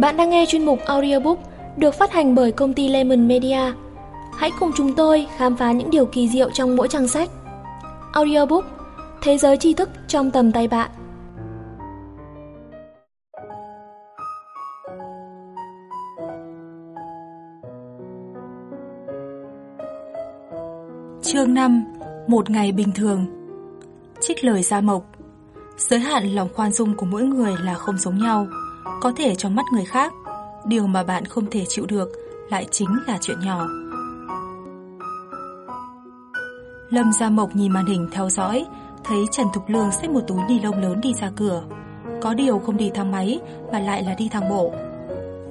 Bạn đang nghe chuyên mục audiobook được phát hành bởi công ty Lemon Media. Hãy cùng chúng tôi khám phá những điều kỳ diệu trong mỗi trang sách. Audiobook, Thế giới tri thức trong tầm tay bạn. Chương 5 Một ngày bình thường Trích lời Gia Mộc Giới hạn lòng khoan dung của mỗi người là không giống nhau có thể trong mắt người khác. Điều mà bạn không thể chịu được Lại chính là chuyện nhỏ. Lâm Gia Mộc nhìn màn hình theo dõi Thấy Trần Thục Lương xách một túi ni lông lớn đi ra cửa. Có điều không đi thang máy Mà lại là đi thang bộ.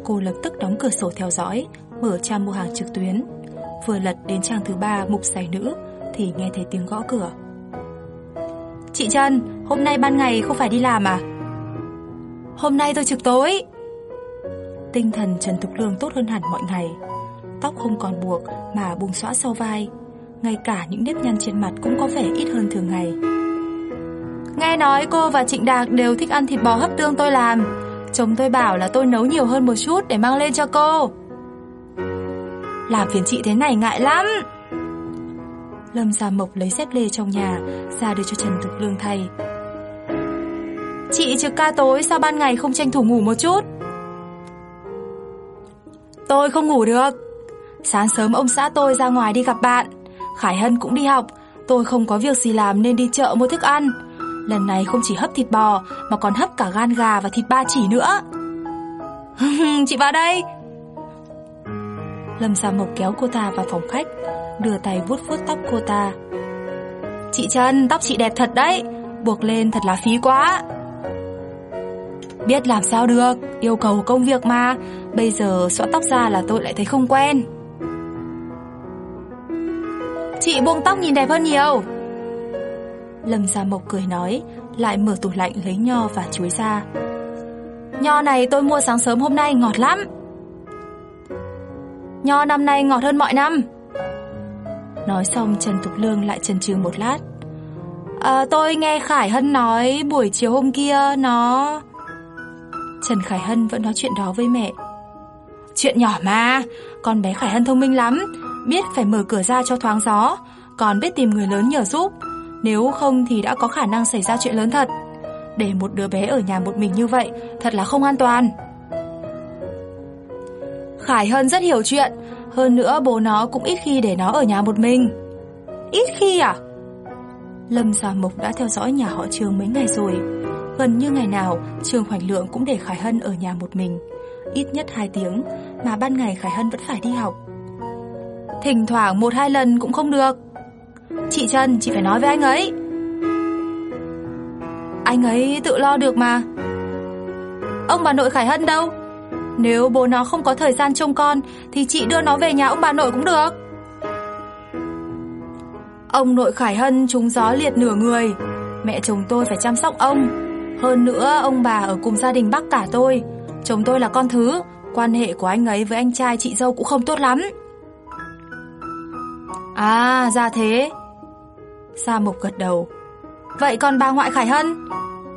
Cô lập tức đóng cửa sổ theo dõi Mở trang mua hàng trực tuyến. Vừa lật đến trang thứ ba mục giày nữ Thì nghe thấy tiếng gõ cửa. Chị Trần, hôm nay ban ngày không phải đi làm à? Hôm nay tôi trực tối. Tinh thần Trần Thục Lương tốt hơn hẳn mọi ngày. Tóc không còn buộc mà buông xõa sau vai. Ngay cả những nếp nhăn trên mặt cũng có vẻ ít hơn thường ngày. Nghe nói cô và Trịnh Đạc đều thích ăn thịt bò hấp tương tôi làm. Chồng tôi bảo là tôi nấu nhiều hơn một chút để mang lên cho cô. Làm phiền chị thế này ngại lắm. Lâm Gia Mộc lấy dép lê trong nhà, ra đưa cho Trần Thục Lương thay. Chị trực ca tối sao ban ngày không tranh thủ ngủ một chút? Tôi không ngủ được. Sáng sớm ông xã tôi ra ngoài đi gặp bạn. Khải Hân cũng đi học. Tôi không có việc gì làm nên đi chợ mua thức ăn. Lần này không chỉ hấp thịt bò mà còn hấp cả gan gà và thịt ba chỉ nữa. chị vào đây. Lâm Gia Mộc kéo cô ta vào phòng khách đưa tay vuốt vuốt tóc cô ta. Chị Trân, tóc chị đẹp thật đấy, buộc lên thật là phí quá. Biết làm sao được, yêu cầu công việc mà, bây giờ xõa tóc ra là tôi lại thấy không quen. Chị buông tóc nhìn đẹp hơn nhiều. Lâm Gia Mộc cười nói, lại mở tủ lạnh lấy nho và chuối ra. Nho này tôi mua sáng sớm hôm nay ngọt lắm. Nho năm nay ngọt hơn mọi năm. Nói xong Trần Thục Lương lại chần chừ một lát à, Tôi nghe Khải Hân nói buổi chiều hôm kia nó... Trần Khải Hân vẫn nói chuyện đó với mẹ. Chuyện nhỏ mà, Con bé Khải Hân thông minh lắm, Biết phải mở cửa ra cho thoáng gió, Còn biết tìm người lớn nhờ giúp. Nếu không thì đã có khả năng xảy ra chuyện lớn thật. Để một đứa bé ở nhà một mình như vậy, Thật là không an toàn. Khải Hân rất hiểu chuyện, hơn nữa bố nó cũng ít khi để nó ở nhà một mình. Ít khi à? Lâm Gia Mộc đã theo dõi nhà họ trường mấy ngày rồi. Gần như ngày nào Trương Hoành Lượng cũng để Khải Hân ở nhà một mình. Ít nhất 2 tiếng, Mà ban ngày Khải Hân vẫn phải đi học. Thỉnh thoảng một hai lần cũng không được. Chị Trần chị phải nói với anh ấy. Anh ấy tự lo được mà. Ông bà nội Khải Hân đâu? Nếu bố nó không có thời gian trông con, Thì chị đưa nó về nhà ông bà nội cũng được. Ông nội Khải Hân trúng gió liệt nửa người. Mẹ chồng tôi phải chăm sóc ông. Hơn nữa, ông bà ở cùng gia đình bác cả tôi Chồng tôi là con thứ Quan hệ của anh ấy với anh trai chị dâu cũng không tốt lắm À ra thế Sa Mộc gật đầu Vậy còn bà ngoại Khải Hân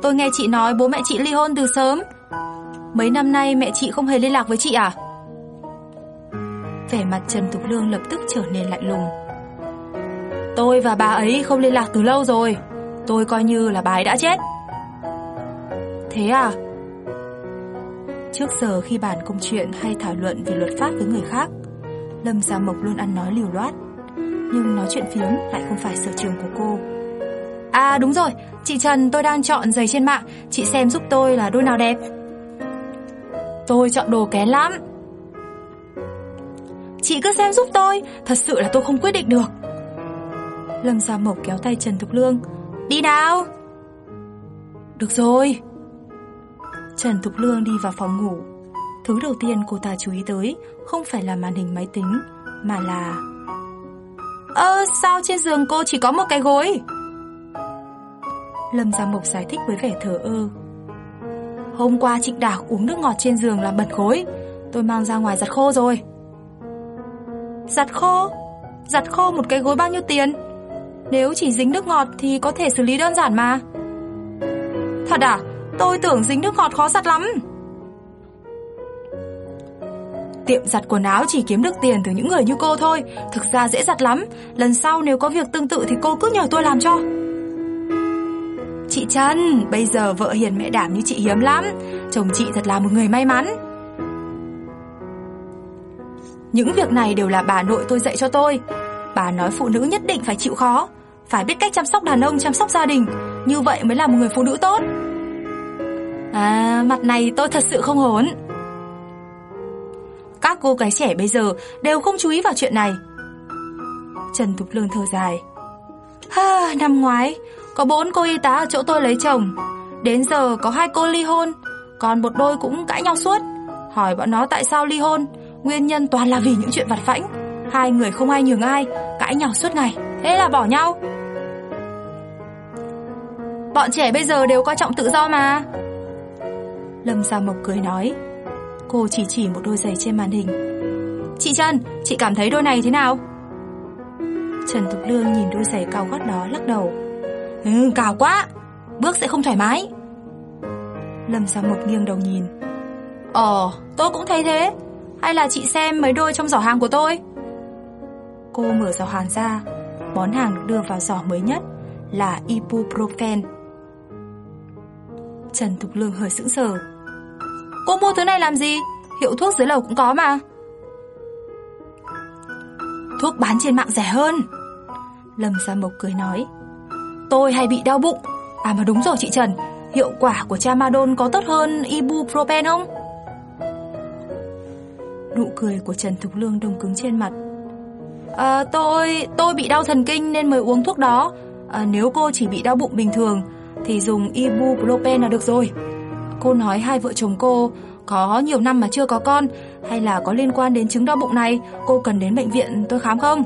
Tôi nghe chị nói bố mẹ chị ly hôn từ sớm Mấy năm nay mẹ chị không hề liên lạc với chị à? Vẻ mặt Trần tục Lương lập tức trở nên lạnh lùng. Tôi và bà ấy không liên lạc từ lâu rồi. Tôi coi như là bà ấy đã chết. Thế à? Trước giờ khi bàn công chuyện hay thảo luận về luật pháp với người khác, Lâm Gia Mộc luôn ăn nói liều loát. Nhưng nói chuyện phiếm lại không phải sở trường của cô. À đúng rồi, chị Trần tôi đang chọn giày trên mạng, chị xem giúp tôi là đôi nào đẹp. Tôi chọn đồ kén lắm Chị cứ xem giúp tôi Thật sự là tôi không quyết định được Lâm Gia Mộc kéo tay Trần Thục Lương Đi nào Được rồi Trần Thục Lương đi vào phòng ngủ Thứ đầu tiên cô ta chú ý tới Không phải là màn hình máy tính Mà là Ơ sao trên giường cô chỉ có một cái gối Lâm Gia Mộc giải thích với vẻ thờ ơ Hôm qua Trịnh Đạc uống nước ngọt trên giường làm bẩn gối, Tôi mang ra ngoài giặt khô rồi Giặt khô? Giặt khô một cái gối bao nhiêu tiền? Nếu chỉ dính nước ngọt thì có thể xử lý đơn giản mà Thật à? Tôi tưởng dính nước ngọt khó giặt lắm. Tiệm giặt quần áo chỉ kiếm được tiền từ những người như cô thôi. Thực ra dễ giặt lắm. Lần sau nếu có việc tương tự thì cô cứ nhờ tôi làm cho. Chị Trân, bây giờ vợ hiền mẹ đảm như chị hiếm lắm. Chồng chị thật là một người may mắn. Những việc này đều là bà nội tôi dạy cho tôi. Bà nói phụ nữ nhất định phải chịu khó. Phải biết cách chăm sóc đàn ông, chăm sóc gia đình. Như vậy mới là một người phụ nữ tốt. À, mặt này tôi thật sự không hốn Các cô gái trẻ bây giờ đều không chú ý vào chuyện này. Trần Thục Lương thở dài. Ha, năm ngoái có bốn cô y tá ở chỗ tôi lấy chồng. Đến giờ có hai cô ly hôn Còn một đôi cũng cãi nhau suốt. Hỏi bọn nó tại sao ly hôn Nguyên nhân toàn là vì những chuyện vặt vãnh. Hai người không ai nhường ai Cãi nhau suốt ngày Thế là bỏ nhau. Bọn trẻ bây giờ đều coi trọng tự do mà. Lâm Gia Mộc cười nói. Cô chỉ chỉ một đôi giày trên màn hình. Chị Trần, chị cảm thấy đôi này thế nào? Trần Thục Lương nhìn đôi giày cao gót đó lắc đầu. Ừ, cao quá. Bước sẽ không thoải mái. Lâm Gia Mộc nghiêng đầu nhìn. Ồ, tôi cũng thấy thế. Hay là chị xem mấy đôi trong giỏ hàng của tôi? Cô mở giỏ hàng ra. Món hàng được đưa vào giỏ mới nhất Là ibuprofen. Trần Thục Lương hơi sững sờ. Cô mua thứ này làm gì? Hiệu thuốc dưới lầu cũng có mà. Thuốc bán trên mạng rẻ hơn. Lâm Gia Mộc cười nói Tôi hay bị đau bụng. À mà đúng rồi chị Trần Hiệu quả của Tramadol có tốt hơn Ibuprofen không? Nụ cười của Trần Thục Lương đông cứng trên mặt. À, Tôi tôi bị đau thần kinh nên mới uống thuốc đó. À, Nếu cô chỉ bị đau bụng bình thường Thì dùng Ibuprofen là được rồi. Cô nói hai vợ chồng cô, có nhiều năm mà chưa có con, Hay là có liên quan đến chứng đau bụng này, Cô cần đến bệnh viện tôi khám không?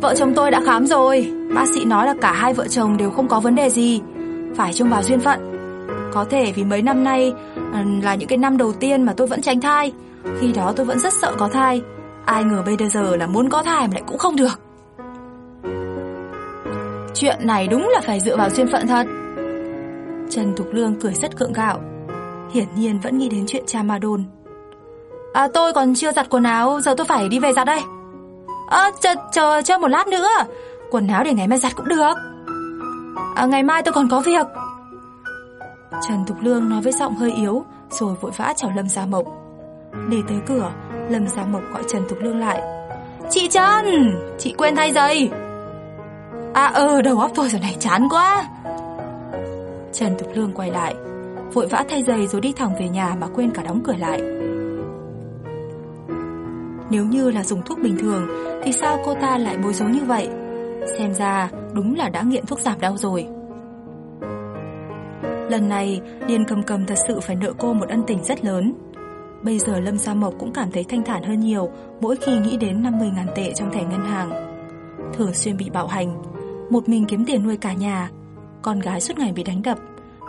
Vợ chồng tôi đã khám rồi. Bác sĩ nói là cả hai vợ chồng đều không có vấn đề gì. Phải trông vào duyên phận. Có thể vì mấy năm nay ừ, Là những cái năm đầu tiên mà tôi vẫn tránh thai. Khi đó tôi vẫn rất sợ có thai. Ai ngờ bây giờ là muốn có thai mà lại cũng không được. Chuyện này đúng là phải dựa vào duyên phận thật. Trần Thục Lương cười rất cưỡng gạo. Hiển nhiên vẫn nghĩ đến chuyện cha ma đồn À tôi còn chưa giặt quần áo Giờ tôi phải đi về giặt đây. À, chờ, chờ, chờ một lát nữa. Quần áo để ngày mai giặt cũng được. À, Ngày mai tôi còn có việc. Trần Thục Lương nói với giọng hơi yếu Rồi vội vã chào Lâm Gia Mộc. Để tới cửa Lâm Gia Mộc gọi Trần Thục Lương lại. Chị Trần Chị quên thay giày. À ờ đầu óc tôi giờ này chán quá. Trần Thục Lương quay lại, Vội vã thay giày rồi đi thẳng về nhà Mà quên cả đóng cửa lại. Nếu như là dùng thuốc bình thường, Thì sao cô ta lại bối rối như vậy? Xem ra đúng là đã nghiện thuốc giảm đau rồi. Lần này, Điền cầm cầm thật sự phải nợ cô một ân tình rất lớn. Bây giờ Lâm Gia Mộc cũng cảm thấy thanh thản hơn nhiều Mỗi khi nghĩ đến 50.000 tệ trong thẻ ngân hàng. Thường xuyên bị bạo hành, Một mình kiếm tiền nuôi cả nhà con gái suốt ngày bị đánh đập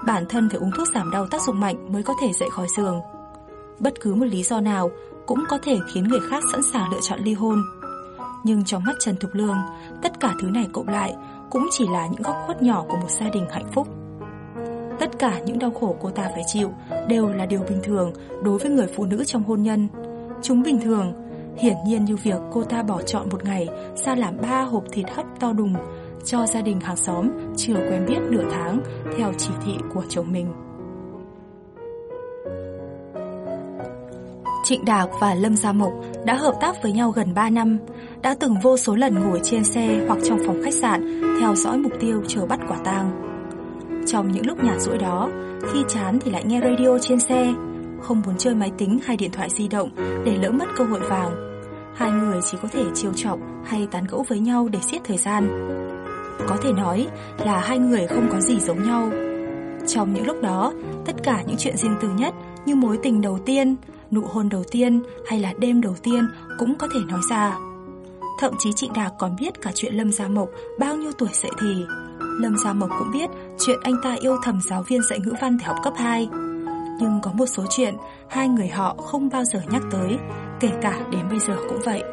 Bản thân phải uống thuốc giảm đau tác dụng mạnh mới có thể dậy khỏi giường Bất cứ một lý do nào cũng có thể khiến người khác sẵn sàng lựa chọn ly hôn. Nhưng trong mắt Trần Thục Lương, tất cả thứ này cộng lại cũng chỉ là những góc khuất nhỏ của một gia đình hạnh phúc. Tất cả những đau khổ cô ta phải chịu đều là điều bình thường đối với người phụ nữ trong hôn nhân. Chúng bình thường, hiển nhiên như việc cô ta bỏ chọn một ngày ra làm ba hộp thịt hấp to đùng cho gia đình hàng xóm chưa quen biết nửa tháng theo chỉ thị của chồng mình. Trịnh Đạc và Lâm Gia Mộc đã hợp tác với nhau gần 3 năm, đã từng vô số lần ngồi trên xe hoặc trong phòng khách sạn theo dõi mục tiêu chờ bắt quả tang. Trong những lúc nhàn rỗi đó, khi chán thì lại nghe radio trên xe, không muốn chơi máy tính hay điện thoại di động để lỡ mất cơ hội vàng. Hai người chỉ có thể chiêu chọc hay tán gẫu với nhau để giết thời gian. Có thể nói là hai người không có gì giống nhau. Trong những lúc đó, tất cả những chuyện riêng tư nhất như mối tình đầu tiên, nụ hôn đầu tiên hay là đêm đầu tiên cũng có thể nói ra. Thậm chí Trịnh Đạc còn biết cả chuyện Lâm Gia Mộc bao nhiêu tuổi dậy thì. Lâm Gia Mộc cũng biết chuyện anh ta yêu thầm giáo viên dạy ngữ văn để học cấp 2. Nhưng có một số chuyện hai người họ không bao giờ nhắc tới, kể cả đến bây giờ cũng vậy.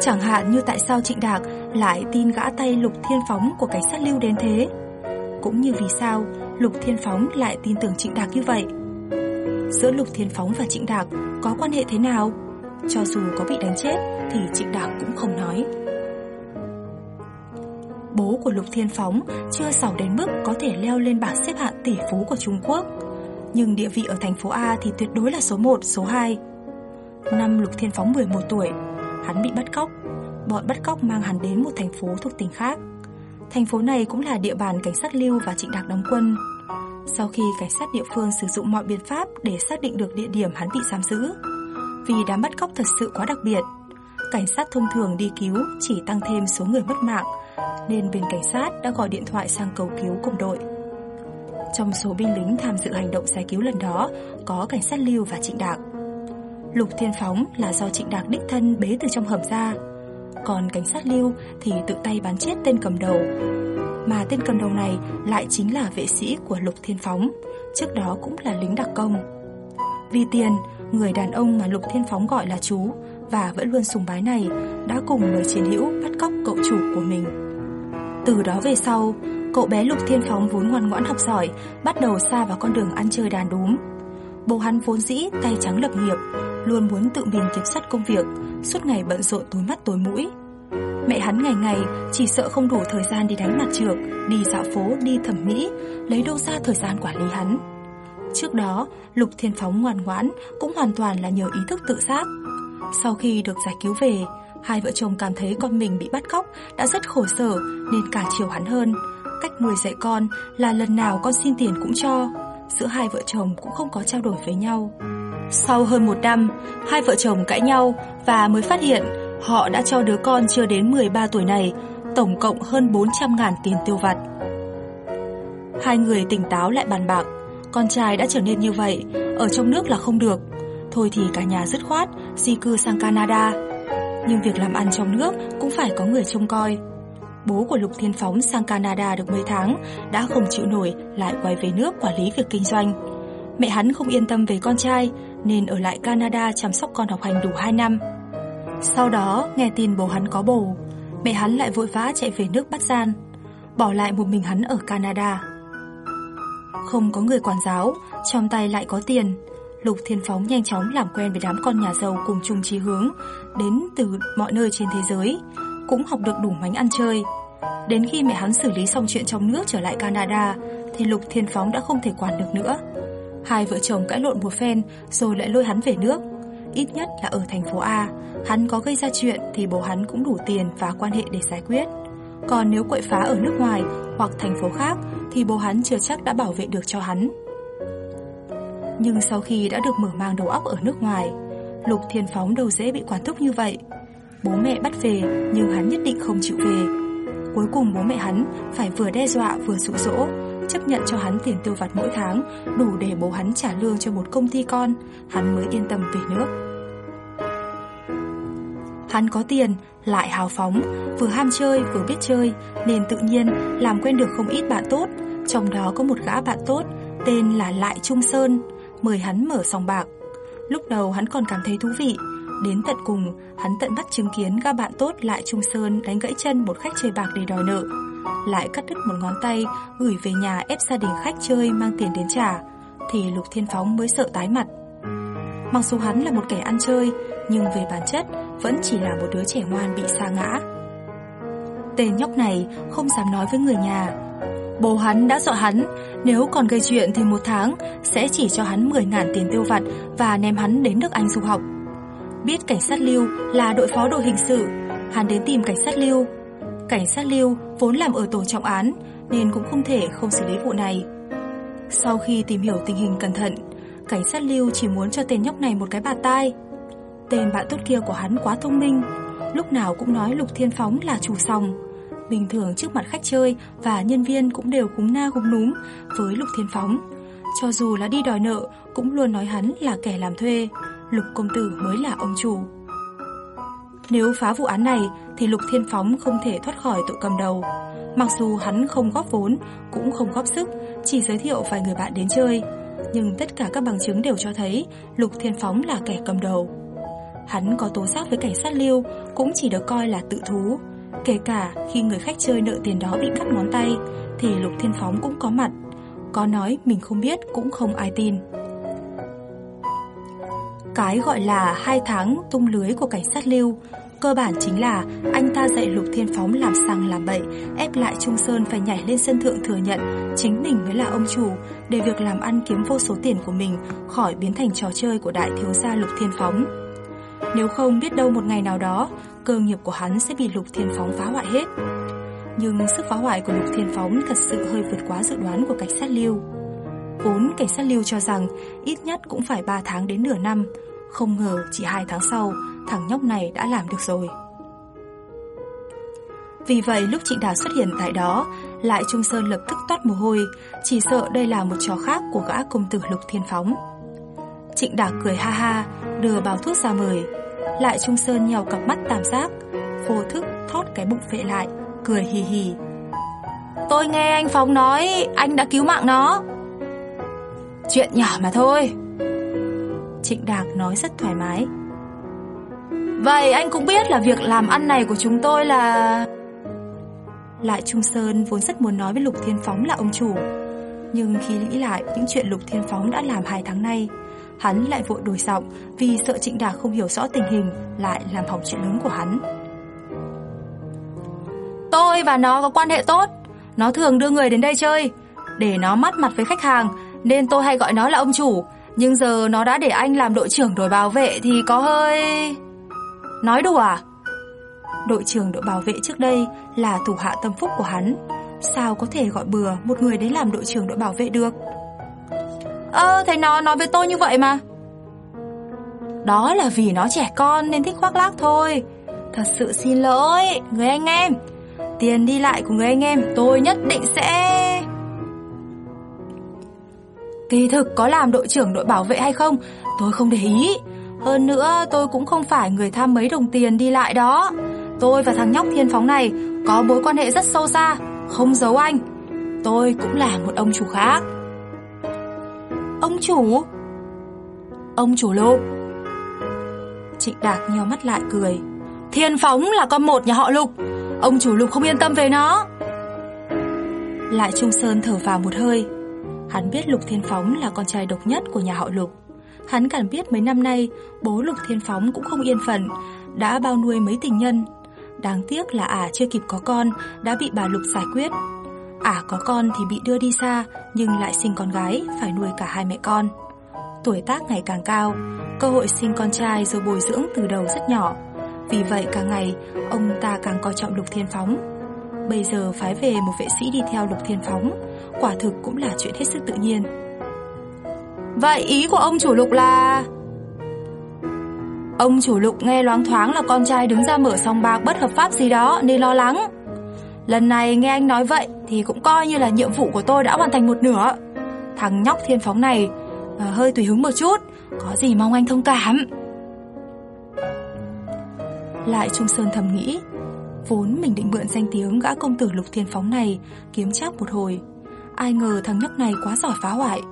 Chẳng hạn như tại sao Trịnh Đạc lại tin gã tay Lục Thiên Phóng của cảnh sát lưu đến thế. Cũng như vì sao Lục Thiên Phóng lại tin tưởng Trịnh Đạc như vậy. Giữa Lục Thiên Phóng và Trịnh Đạc có quan hệ thế nào? Cho dù có bị đánh chết thì Trịnh Đạc cũng không nói. Bố của Lục Thiên Phóng chưa giàu đến mức có thể leo lên bảng xếp hạng tỷ phú của Trung Quốc, nhưng địa vị ở thành phố A thì tuyệt đối là số 1, số 2. Năm Lục Thiên Phóng 11 tuổi, hắn bị bắt cóc. Bọn bắt cóc mang hắn đến một thành phố thuộc tỉnh khác. Thành phố này cũng là địa bàn cảnh sát Lưu và Trịnh Đạc đóng quân. Sau khi cảnh sát địa phương sử dụng mọi biện pháp để xác định được địa điểm hắn bị giam giữ, vì đám bắt cóc thật sự quá đặc biệt, cảnh sát thông thường đi cứu chỉ tăng thêm số người mất mạng, nên bên cảnh sát đã gọi điện thoại sang cầu cứu cùng đội. Trong số binh lính tham dự hành động giải cứu lần đó có cảnh sát Lưu và Trịnh Đạc. Lục Thiên Phóng là do Trịnh Đạc đích thân bế từ trong hầm ra, còn cảnh sát Lưu thì tự tay bắn chết tên cầm đầu. Mà tên cầm đầu này lại chính là vệ sĩ của Lục Thiên Phóng, trước đó cũng là lính đặc công. Vì tiền, người đàn ông mà Lục Thiên Phóng gọi là chú và vẫn luôn sùng bái này đã cùng người chiến hữu bắt cóc cậu chủ của mình. Từ đó về sau, cậu bé Lục Thiên Phóng vốn ngoan ngoãn học giỏi, bắt đầu xa vào con đường ăn chơi đàn đúm. Bố hắn vốn dĩ tay trắng lập nghiệp, luôn muốn tự mình kiểm soát công việc, suốt ngày bận rộn tối mắt tối mũi. Mẹ hắn ngày ngày chỉ sợ không đủ thời gian đi đánh mặt trược, đi dạo phố, đi thẩm mỹ, lấy đâu ra thời gian quản lý hắn. Trước đó, Lục Thiên Phóng ngoan ngoãn cũng hoàn toàn là nhờ ý thức tự giác. Sau khi được giải cứu về, hai vợ chồng cảm thấy con mình bị bắt cóc đã rất khổ sở nên cả chiều hắn hơn. Cách nuôi dạy con là lần nào con xin tiền cũng cho. Giữa hai vợ chồng cũng không có trao đổi với nhau. Sau hơn một năm, hai vợ chồng cãi nhau và mới phát hiện họ đã cho đứa con chưa đến 13 tuổi này tổng cộng hơn 400 ngàn tiền tiêu vặt. Hai người tỉnh táo lại bàn bạc, con trai đã trở nên như vậy, ở trong nước là không được. Thôi thì cả nhà dứt khoát, di cư sang Canada. Nhưng việc làm ăn trong nước cũng phải có người trông coi. Bố của Lục Thiên Phóng sang Canada được mấy tháng, đã không chịu nổi lại quay về nước quản lý việc kinh doanh. Mẹ hắn không yên tâm về con trai, nên ở lại Canada chăm sóc con học hành đủ 2 năm. Sau đó, nghe tin bố hắn có bầu, mẹ hắn lại vội vã chạy về nước bắt gian, bỏ lại một mình hắn ở Canada. Không có người quản giáo, trong tay lại có tiền, Lục Thiên Phóng nhanh chóng làm quen với đám con nhà giàu cùng chung chí hướng, đến từ mọi nơi trên thế giới, cũng học được đủ mánh ăn chơi. Đến khi mẹ hắn xử lý xong chuyện trong nước trở lại Canada, thì Lục Thiên Phóng đã không thể quản được nữa. Hai vợ chồng cãi lộn một phen rồi lại lôi hắn về nước. Ít nhất là ở thành phố A, hắn có gây ra chuyện thì bố hắn cũng đủ tiền và quan hệ để giải quyết. Còn nếu quậy phá ở nước ngoài hoặc thành phố khác thì bố hắn chưa chắc đã bảo vệ được cho hắn. Nhưng sau khi đã được mở mang đầu óc ở nước ngoài, Lục Thiên Phóng đâu dễ bị quản thúc như vậy. Bố mẹ bắt về nhưng hắn nhất định không chịu về. Cuối cùng bố mẹ hắn phải vừa đe dọa vừa dụ dỗ, chấp nhận cho hắn tiền tiêu vặt mỗi tháng đủ để bố hắn trả lương cho một công ty con, hắn mới yên tâm về nước. Hắn có tiền, lại hào phóng, vừa ham chơi vừa biết chơi nên tự nhiên làm quen được không ít bạn tốt, trong đó có một gã bạn tốt tên là Lại Trung Sơn, mời hắn mở sòng bạc. Lúc đầu hắn còn cảm thấy thú vị, đến tận cùng hắn tận mắt chứng kiến gã bạn tốt Lại Trung Sơn đánh gãy chân một khách chơi bạc để đòi nợ lại cắt đứt một ngón tay, gửi về nhà ép gia đình khách chơi mang tiền đến trả, thì Lục Thiên Phóng mới sợ tái mặt. Mặc dù hắn là một kẻ ăn chơi, nhưng về bản chất vẫn chỉ là một đứa trẻ ngoan bị sa ngã. Tên nhóc này không dám nói với người nhà. Bố hắn đã dọa hắn, nếu còn gây chuyện thì một tháng sẽ chỉ cho hắn 10 ngàn tiền tiêu vặt và ném hắn đến nước Anh du học. Biết cảnh sát lưu là đội phó đội hình sự, hắn đến tìm cảnh sát lưu Cảnh sát Lưu vốn làm ở tổ trọng án nên cũng không thể không xử lý vụ này. Sau khi tìm hiểu tình hình cẩn thận, cảnh sát Lưu chỉ muốn cho tên nhóc này một cái bạt tai. Tên bạn tốt kia của hắn quá thông minh, lúc nào cũng nói Lục Thiên Phóng là chủ sòng. Bình thường trước mặt khách chơi và nhân viên cũng đều cúng na cúng núm với Lục Thiên Phóng. Cho dù là đi đòi nợ cũng luôn nói hắn là kẻ làm thuê, Lục Công Tử mới là ông chủ. Nếu phá vụ án này thì Lục Thiên Phóng không thể thoát khỏi tội cầm đầu. Mặc dù hắn không góp vốn, cũng không góp sức, chỉ giới thiệu vài người bạn đến chơi. Nhưng tất cả các bằng chứng đều cho thấy Lục Thiên Phóng là kẻ cầm đầu. Hắn có tố giác với cảnh sát lưu cũng chỉ được coi là tự thú. Kể cả khi người khách chơi nợ tiền đó bị cắt ngón tay thì Lục Thiên Phóng cũng có mặt. Có nói mình không biết cũng không ai tin. Cái gọi là hai tháng tung lưới của cảnh sát lưu Cơ bản chính là anh ta dạy Lục Thiên Phóng làm sằng làm bậy, ép lại Trung Sơn phải nhảy lên sân thượng thừa nhận chính mình mới là ông chủ, để việc làm ăn kiếm vô số tiền của mình khỏi biến thành trò chơi của đại thiếu gia Lục Thiên Phóng. Nếu không biết đâu một ngày nào đó, cơ nghiệp của hắn sẽ bị Lục Thiên Phóng phá hoại hết. Nhưng sức phá hoại của Lục Thiên Phóng thật sự hơi vượt quá dự đoán của cảnh sát lưu. Vốn cảnh sát lưu cho rằng ít nhất cũng phải 3 tháng đến nửa năm, không ngờ chỉ 2 tháng sau, thằng nhóc này đã làm được rồi. Vì vậy lúc Trịnh Đào xuất hiện tại đó, lại Trung Sơn lập tức toát mồ hôi, chỉ sợ đây là một trò khác của gã công tử Lục Thiên Phóng. Trịnh Đạc cười ha ha, đưa bao thuốc ra mời. Lại Trung Sơn nhèo cặp mắt tạm giác, vô thức thót cái bụng phệ lại, cười hì hì. Tôi nghe anh Phóng nói anh đã cứu mạng nó. Chuyện nhỏ mà thôi. Trịnh Đạc nói rất thoải mái. Vậy anh cũng biết là việc làm ăn này của chúng tôi là... Lại Trung Sơn vốn rất muốn nói với Lục Thiên Phóng là ông chủ Nhưng khi nghĩ lại những chuyện Lục Thiên Phóng đã làm hai tháng nay Hắn lại vội đổi giọng vì sợ Trịnh Đạc không hiểu rõ tình hình lại làm hỏng chuyện lớn của hắn. Tôi và nó có quan hệ tốt, nó thường đưa người đến đây chơi, để nó mắt mặt với khách hàng, nên tôi hay gọi nó là ông chủ. Nhưng giờ nó đã để anh làm đội trưởng đội bảo vệ thì có hơi... Nói đùa à? Đội trưởng đội bảo vệ trước đây là thủ hạ tâm phúc của hắn. Sao có thể gọi bừa một người đến làm đội trưởng đội bảo vệ được? Ơ, thấy nó nói với tôi như vậy mà. Đó là vì nó trẻ con nên thích khoác lác thôi. Thật sự xin lỗi, người anh em. Tiền đi lại của người anh em tôi nhất định sẽ... Kỳ thực có làm đội trưởng đội bảo vệ hay không, tôi không để ý. Hơn nữa tôi cũng không phải người tham mấy đồng tiền đi lại đó. Tôi và thằng nhóc thiên phóng này có mối quan hệ rất sâu xa, không giấu anh. Tôi cũng là một ông chủ khác. Ông chủ? Ông chủ lục. Trịnh Đạc nhíu mắt lại cười. Thiên Phóng là con một nhà họ Lục. Ông chủ Lục không yên tâm về nó. Lại Trung Sơn thở vào một hơi. Hắn biết Lục Thiên Phóng là con trai độc nhất của nhà họ Lục. Hắn càng biết mấy năm nay bố Lục Thiên Phóng cũng không yên phận, đã bao nuôi mấy tình nhân. Đáng tiếc là ả chưa kịp có con đã bị bà Lục giải quyết. Ả có con thì bị đưa đi xa nhưng lại sinh con gái, phải nuôi cả hai mẹ con. Tuổi tác ngày càng cao, cơ hội sinh con trai rồi bồi dưỡng từ đầu rất nhỏ. Vì vậy càng ngày, ông ta càng coi trọng Lục Thiên Phóng. Bây giờ phái về một vệ sĩ đi theo Lục Thiên Phóng, quả thực cũng là chuyện hết sức tự nhiên. Vậy ý của ông chủ Lục là... Ông chủ Lục nghe loáng thoáng là con trai đứng ra mở sòng bạc bất hợp pháp gì đó nên lo lắng. Lần này nghe anh nói vậy thì cũng coi như là nhiệm vụ của tôi đã hoàn thành một nửa. Thằng nhóc thiên phóng này à, hơi tùy hứng một chút, có gì mong anh thông cảm. Lại Trung Sơn thầm nghĩ, vốn mình định mượn danh tiếng gã công tử lục thiên phóng này kiếm chắc một hồi. Ai ngờ thằng nhóc này quá giỏi phá hoại.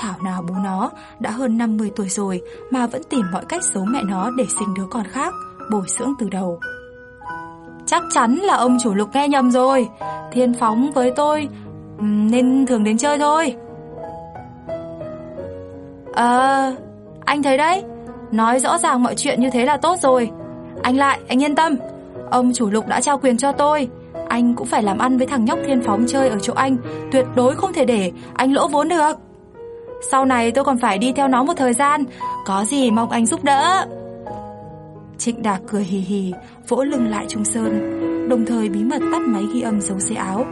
Thảo nào bố nó đã hơn 50 tuổi rồi mà vẫn tìm mọi cách giấu mẹ nó để sinh đứa con khác, bồi dưỡng từ đầu. Chắc chắn là ông chủ lục nghe nhầm rồi. Thiên phóng với tôi ừ, Nên thường đến chơi thôi. Ờ Anh thấy đấy. Nói rõ ràng mọi chuyện như thế là tốt rồi. Anh lại, anh yên tâm. Ông chủ lục đã trao quyền cho tôi. Anh cũng phải làm ăn với thằng nhóc thiên phóng chơi ở chỗ anh Tuyệt đối không thể để Anh lỗ vốn được Sau này tôi còn phải đi theo nó một thời gian Có gì mong anh giúp đỡ Trịnh Đạc cười hì hì, vỗ lưng lại Trung Sơn, đồng thời bí mật tắt máy ghi âm giấu dưới áo.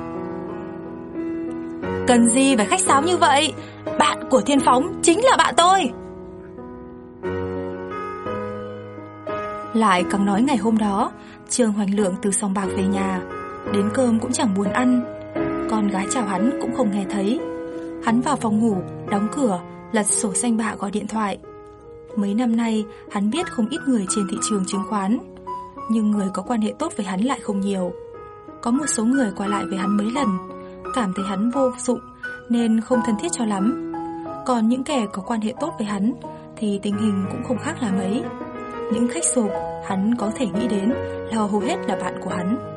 Cần gì phải khách sáo như vậy? Bạn của Thiên Phóng chính là bạn tôi. Lại càng nói ngày hôm đó, Trương Hoành Lượng từ sòng bạc về nhà, đến cơm cũng chẳng buồn ăn. Con gái chào hắn cũng không nghe thấy. Hắn vào phòng ngủ, đóng cửa, lật sổ xanh bạ gọi điện thoại. Mấy năm nay, hắn biết không ít người trên thị trường chứng khoán, nhưng người có quan hệ tốt với hắn lại không nhiều. Có một số người qua lại với hắn mấy lần, cảm thấy hắn vô dụng nên không thân thiết cho lắm. Còn những kẻ có quan hệ tốt với hắn thì tình hình cũng không khác là mấy. Những khách sộp hắn có thể nghĩ đến là hầu hết là bạn của hắn.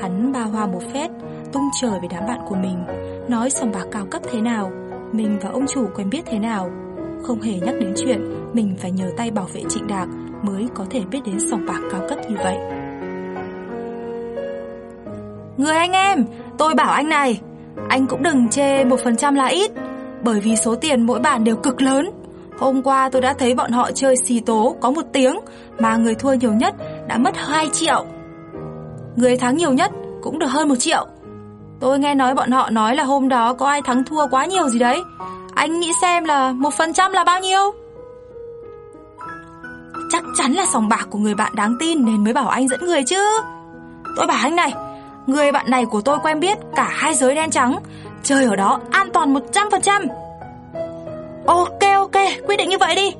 Hắn ba hoa một phép, tung trời với đám bạn của mình, nói sòng bạc cao cấp thế nào, mình và ông chủ quen biết thế nào. không hề nhắc đến chuyện mình phải nhờ tay bảo vệ Trịnh Đạc mới có thể biết đến sòng bạc cao cấp như vậy. Người anh em, tôi bảo anh này, anh cũng đừng chê một phần trăm là ít, bởi vì số tiền mỗi bàn đều cực lớn. Hôm qua tôi đã thấy bọn họ chơi xì tố có một tiếng mà người thua nhiều nhất đã mất 2 triệu. Người thắng nhiều nhất cũng được hơn một triệu. Tôi nghe nói bọn họ nói là hôm đó có ai thắng thua quá nhiều gì đấy. Anh nghĩ xem là một phần trăm là bao nhiêu? Chắc chắn là sòng bạc của người bạn đáng tin nên mới bảo anh dẫn người chứ. Tôi bảo anh này, người bạn này của tôi quen biết cả hai giới đen trắng, chơi ở đó an toàn 100%. Ok ok, quyết định như vậy đi.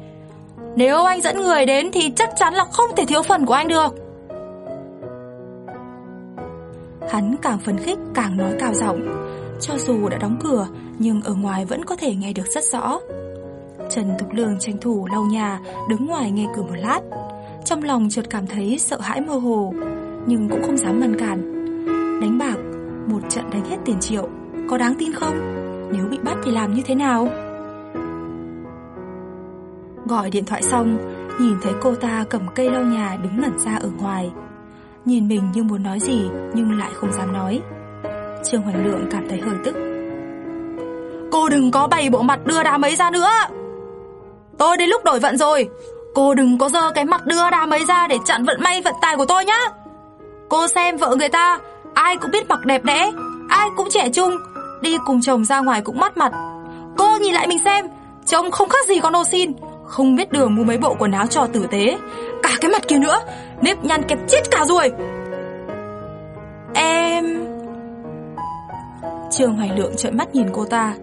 Nếu anh dẫn người đến thì chắc chắn là không thể thiếu phần của anh được. Hắn càng phấn khích, càng nói cao giọng. Cho dù đã đóng cửa, Nhưng ở ngoài vẫn có thể nghe được rất rõ. Trần Thục Lương tranh thủ lau nhà, Đứng ngoài nghe cửa một lát. Trong lòng chợt cảm thấy sợ hãi mơ hồ, Nhưng cũng không dám ngăn cản. Đánh bạc, Một trận đánh hết tiền triệu, Có đáng tin không? Nếu bị bắt thì làm như thế nào? Gọi điện thoại xong, Nhìn thấy cô ta cầm cây lau nhà đứng ngẩn ra ở ngoài. Nhìn mình như muốn nói gì, Nhưng lại không dám nói. Trương Hoành Lượng cảm thấy hơi tức. Cô đừng có bày bộ mặt đưa đám ấy ra nữa. Tôi đến lúc đổi vận rồi. Cô đừng có dơ cái mặt đưa đám ấy ra Để chặn vận may vận tài của tôi nhá. Cô xem vợ người ta, Ai cũng biết mặc đẹp đẽ, Ai cũng trẻ trung, Đi cùng chồng ra ngoài cũng mắt mặt. Cô nhìn lại mình xem, Trông không khác gì con ô xin. Không biết đường mua mấy bộ quần áo cho tử tế. Cả cái mặt kia nữa. Nếp nhăn kẹp chết cả rồi. Em trường Hoài Lượng trợn mắt nhìn cô ta.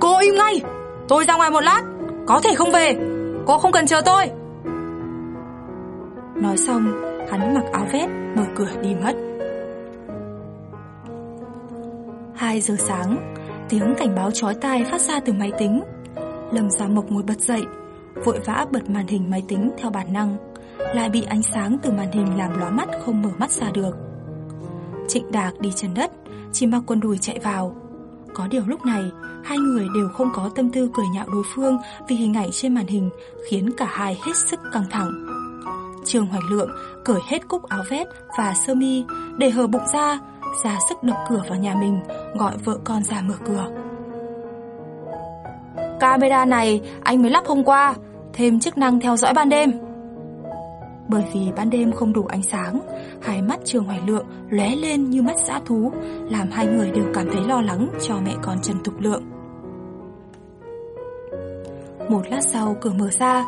Cô im ngay. Tôi ra ngoài một lát. Có thể không về. Cô không cần chờ tôi. Nói xong, Hắn mặc áo vest, Mở cửa đi mất. 2 giờ sáng, Tiếng cảnh báo chói tai phát ra từ máy tính. Lâm Gia Mộc ngồi bật dậy. Vội vã bật màn hình máy tính theo bản năng lại bị ánh sáng từ màn hình làm lóa mắt không mở mắt ra được. Trịnh Đạc đi chân đất, chỉ mặc quần đùi chạy vào. Có điều lúc này, hai người đều không có tâm tư cười nhạo đối phương vì hình ảnh trên màn hình khiến cả hai hết sức căng thẳng. Trường Hoành Lượng cởi hết cúc áo vest và sơ mi để hờ bụng ra, ra sức đập cửa vào nhà mình, gọi vợ con ra mở cửa. Camera này anh mới lắp hôm qua, thêm chức năng theo dõi ban đêm. Bởi vì ban đêm không đủ ánh sáng, hai mắt Trường Hoài Lượng lóe lên như mắt dã thú, làm hai người đều cảm thấy lo lắng cho mẹ con Trần Thục Lượng. Một lát sau cửa mở ra,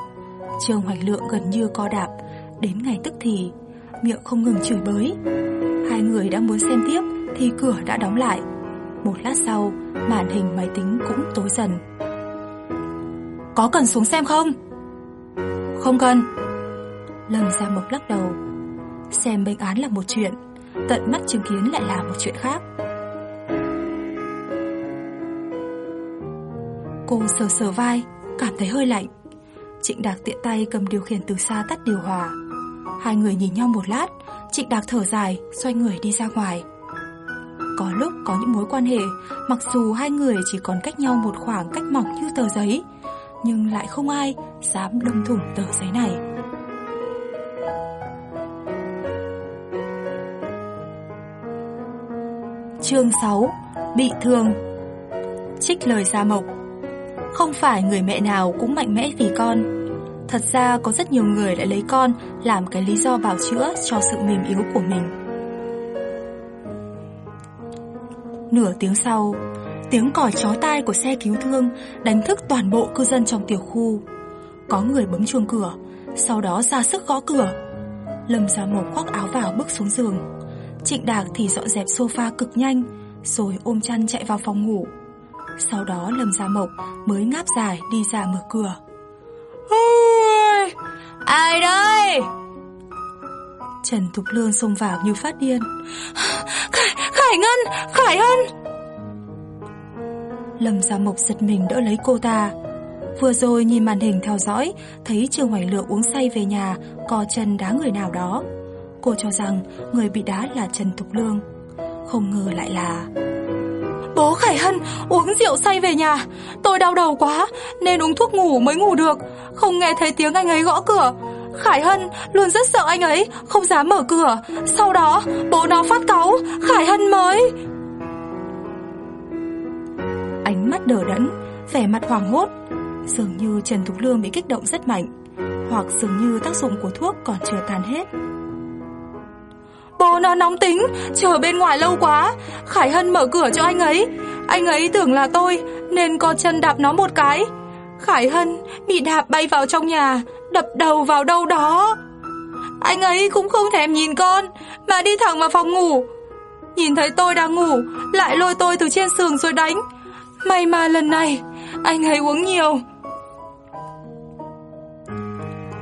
Trường Hoài Lượng gần như co đạp, đến ngày tức thì, miệng không ngừng chửi bới. Hai người đã muốn xem tiếp thì cửa đã đóng lại. Một lát sau, màn hình máy tính cũng tối dần. Có cần xuống xem không? Không cần. Lâm Gia Mộc lắc đầu. Xem bệnh án là một chuyện, Tận mắt chứng kiến lại là một chuyện khác. Cô sờ sờ vai, Cảm thấy hơi lạnh. Trịnh Đạc tiện tay cầm điều khiển từ xa tắt điều hòa. Hai người nhìn nhau một lát, Trịnh Đạc thở dài, Xoay người đi ra ngoài. Có lúc có những mối quan hệ, Mặc dù hai người chỉ còn cách nhau một khoảng cách mỏng như tờ giấy nhưng lại không ai dám đâm thủng tờ giấy này. Chương 6 Bị thương. Trích lời Gia Mộc. Không phải người mẹ nào cũng mạnh mẽ vì con. Thật ra có rất nhiều người đã lấy con Làm cái lý do bào chữa cho sự mềm yếu của mình. Nửa tiếng sau Tiếng còi chói tai của xe cứu thương Đánh thức toàn bộ cư dân trong tiểu khu Có người bấm chuông cửa Sau đó ra sức gõ cửa Lâm Gia Mộc khoác áo vào bước xuống giường Trịnh Đạc thì dọn dẹp sofa cực nhanh, rồi ôm chăn chạy vào phòng ngủ. Sau đó Lâm Gia Mộc mới ngáp dài đi ra mở cửa. Ai đây? Trần Thục Lương xông vào như phát điên. Khải, Khải Ngân, Khải Ân. Lâm Gia Mộc giật mình đỡ lấy cô ta. Vừa rồi nhìn màn hình theo dõi, thấy Trương Hoài Lượng uống say về nhà, co chân đá người nào đó. Cô cho rằng người bị đá là Trần Thục Lương Không ngờ lại là Bố Khải Hân uống rượu say về nhà tôi đau đầu quá nên uống thuốc ngủ mới ngủ được, không nghe thấy tiếng anh ấy gõ cửa. Khải Hân luôn rất sợ anh ấy, không dám mở cửa. Sau đó, bố nó phát cáu, Khải Hân mới... Ánh mắt đờ đẫn, vẻ mặt hoảng hốt. Dường như Trần Thục Lương bị kích động rất mạnh, hoặc dường như tác dụng của thuốc còn chưa tan hết. Bố nó nóng tính, chờ bên ngoài lâu quá. Khải Hân mở cửa cho anh ấy. Anh ấy tưởng là tôi, nên con chân đạp nó một cái. Khải Hân bị đạp bay vào trong nhà, đập đầu vào đâu đó. Anh ấy cũng không thèm nhìn con, mà đi thẳng vào phòng ngủ. Nhìn thấy tôi đang ngủ, lại lôi tôi từ trên giường rồi đánh. May mà lần này, anh ấy uống nhiều.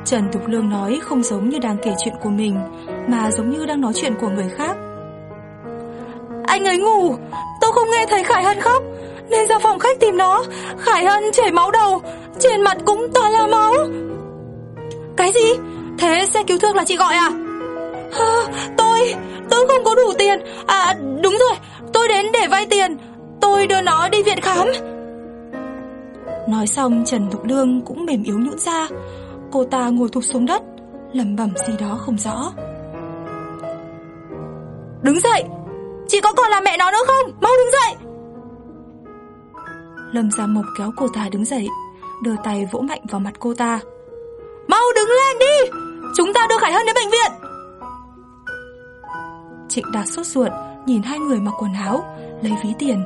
Trần Thục Lương nói không giống như đang kể chuyện của mình, mà giống như đang nói chuyện của người khác. Anh ấy ngủ, tôi không nghe thấy Khải Hân khóc, nên ra phòng khách tìm nó. Khải Hân chảy máu đầu, trên mặt cũng toàn là máu. Cái gì? Thế xe cứu thương là chị gọi à? à tôi, tôi không có đủ tiền. À đúng rồi, tôi đến để vay tiền. Tôi đưa nó đi viện khám. Nói xong Trần Thục Lương cũng mềm yếu nhũn ra. Cô ta ngồi thụp xuống đất, lẩm bẩm gì đó không rõ. Đứng dậy, chị có còn là mẹ nó nữa không? Mau đứng dậy. Lâm Gia Mộc kéo cô ta đứng dậy, đưa tay vỗ mạnh vào mặt cô ta. Mau đứng lên đi, chúng ta đưa Khải Hân đến bệnh viện. Trịnh Đạt sốt ruột, nhìn hai người mặc quần áo, lấy ví tiền.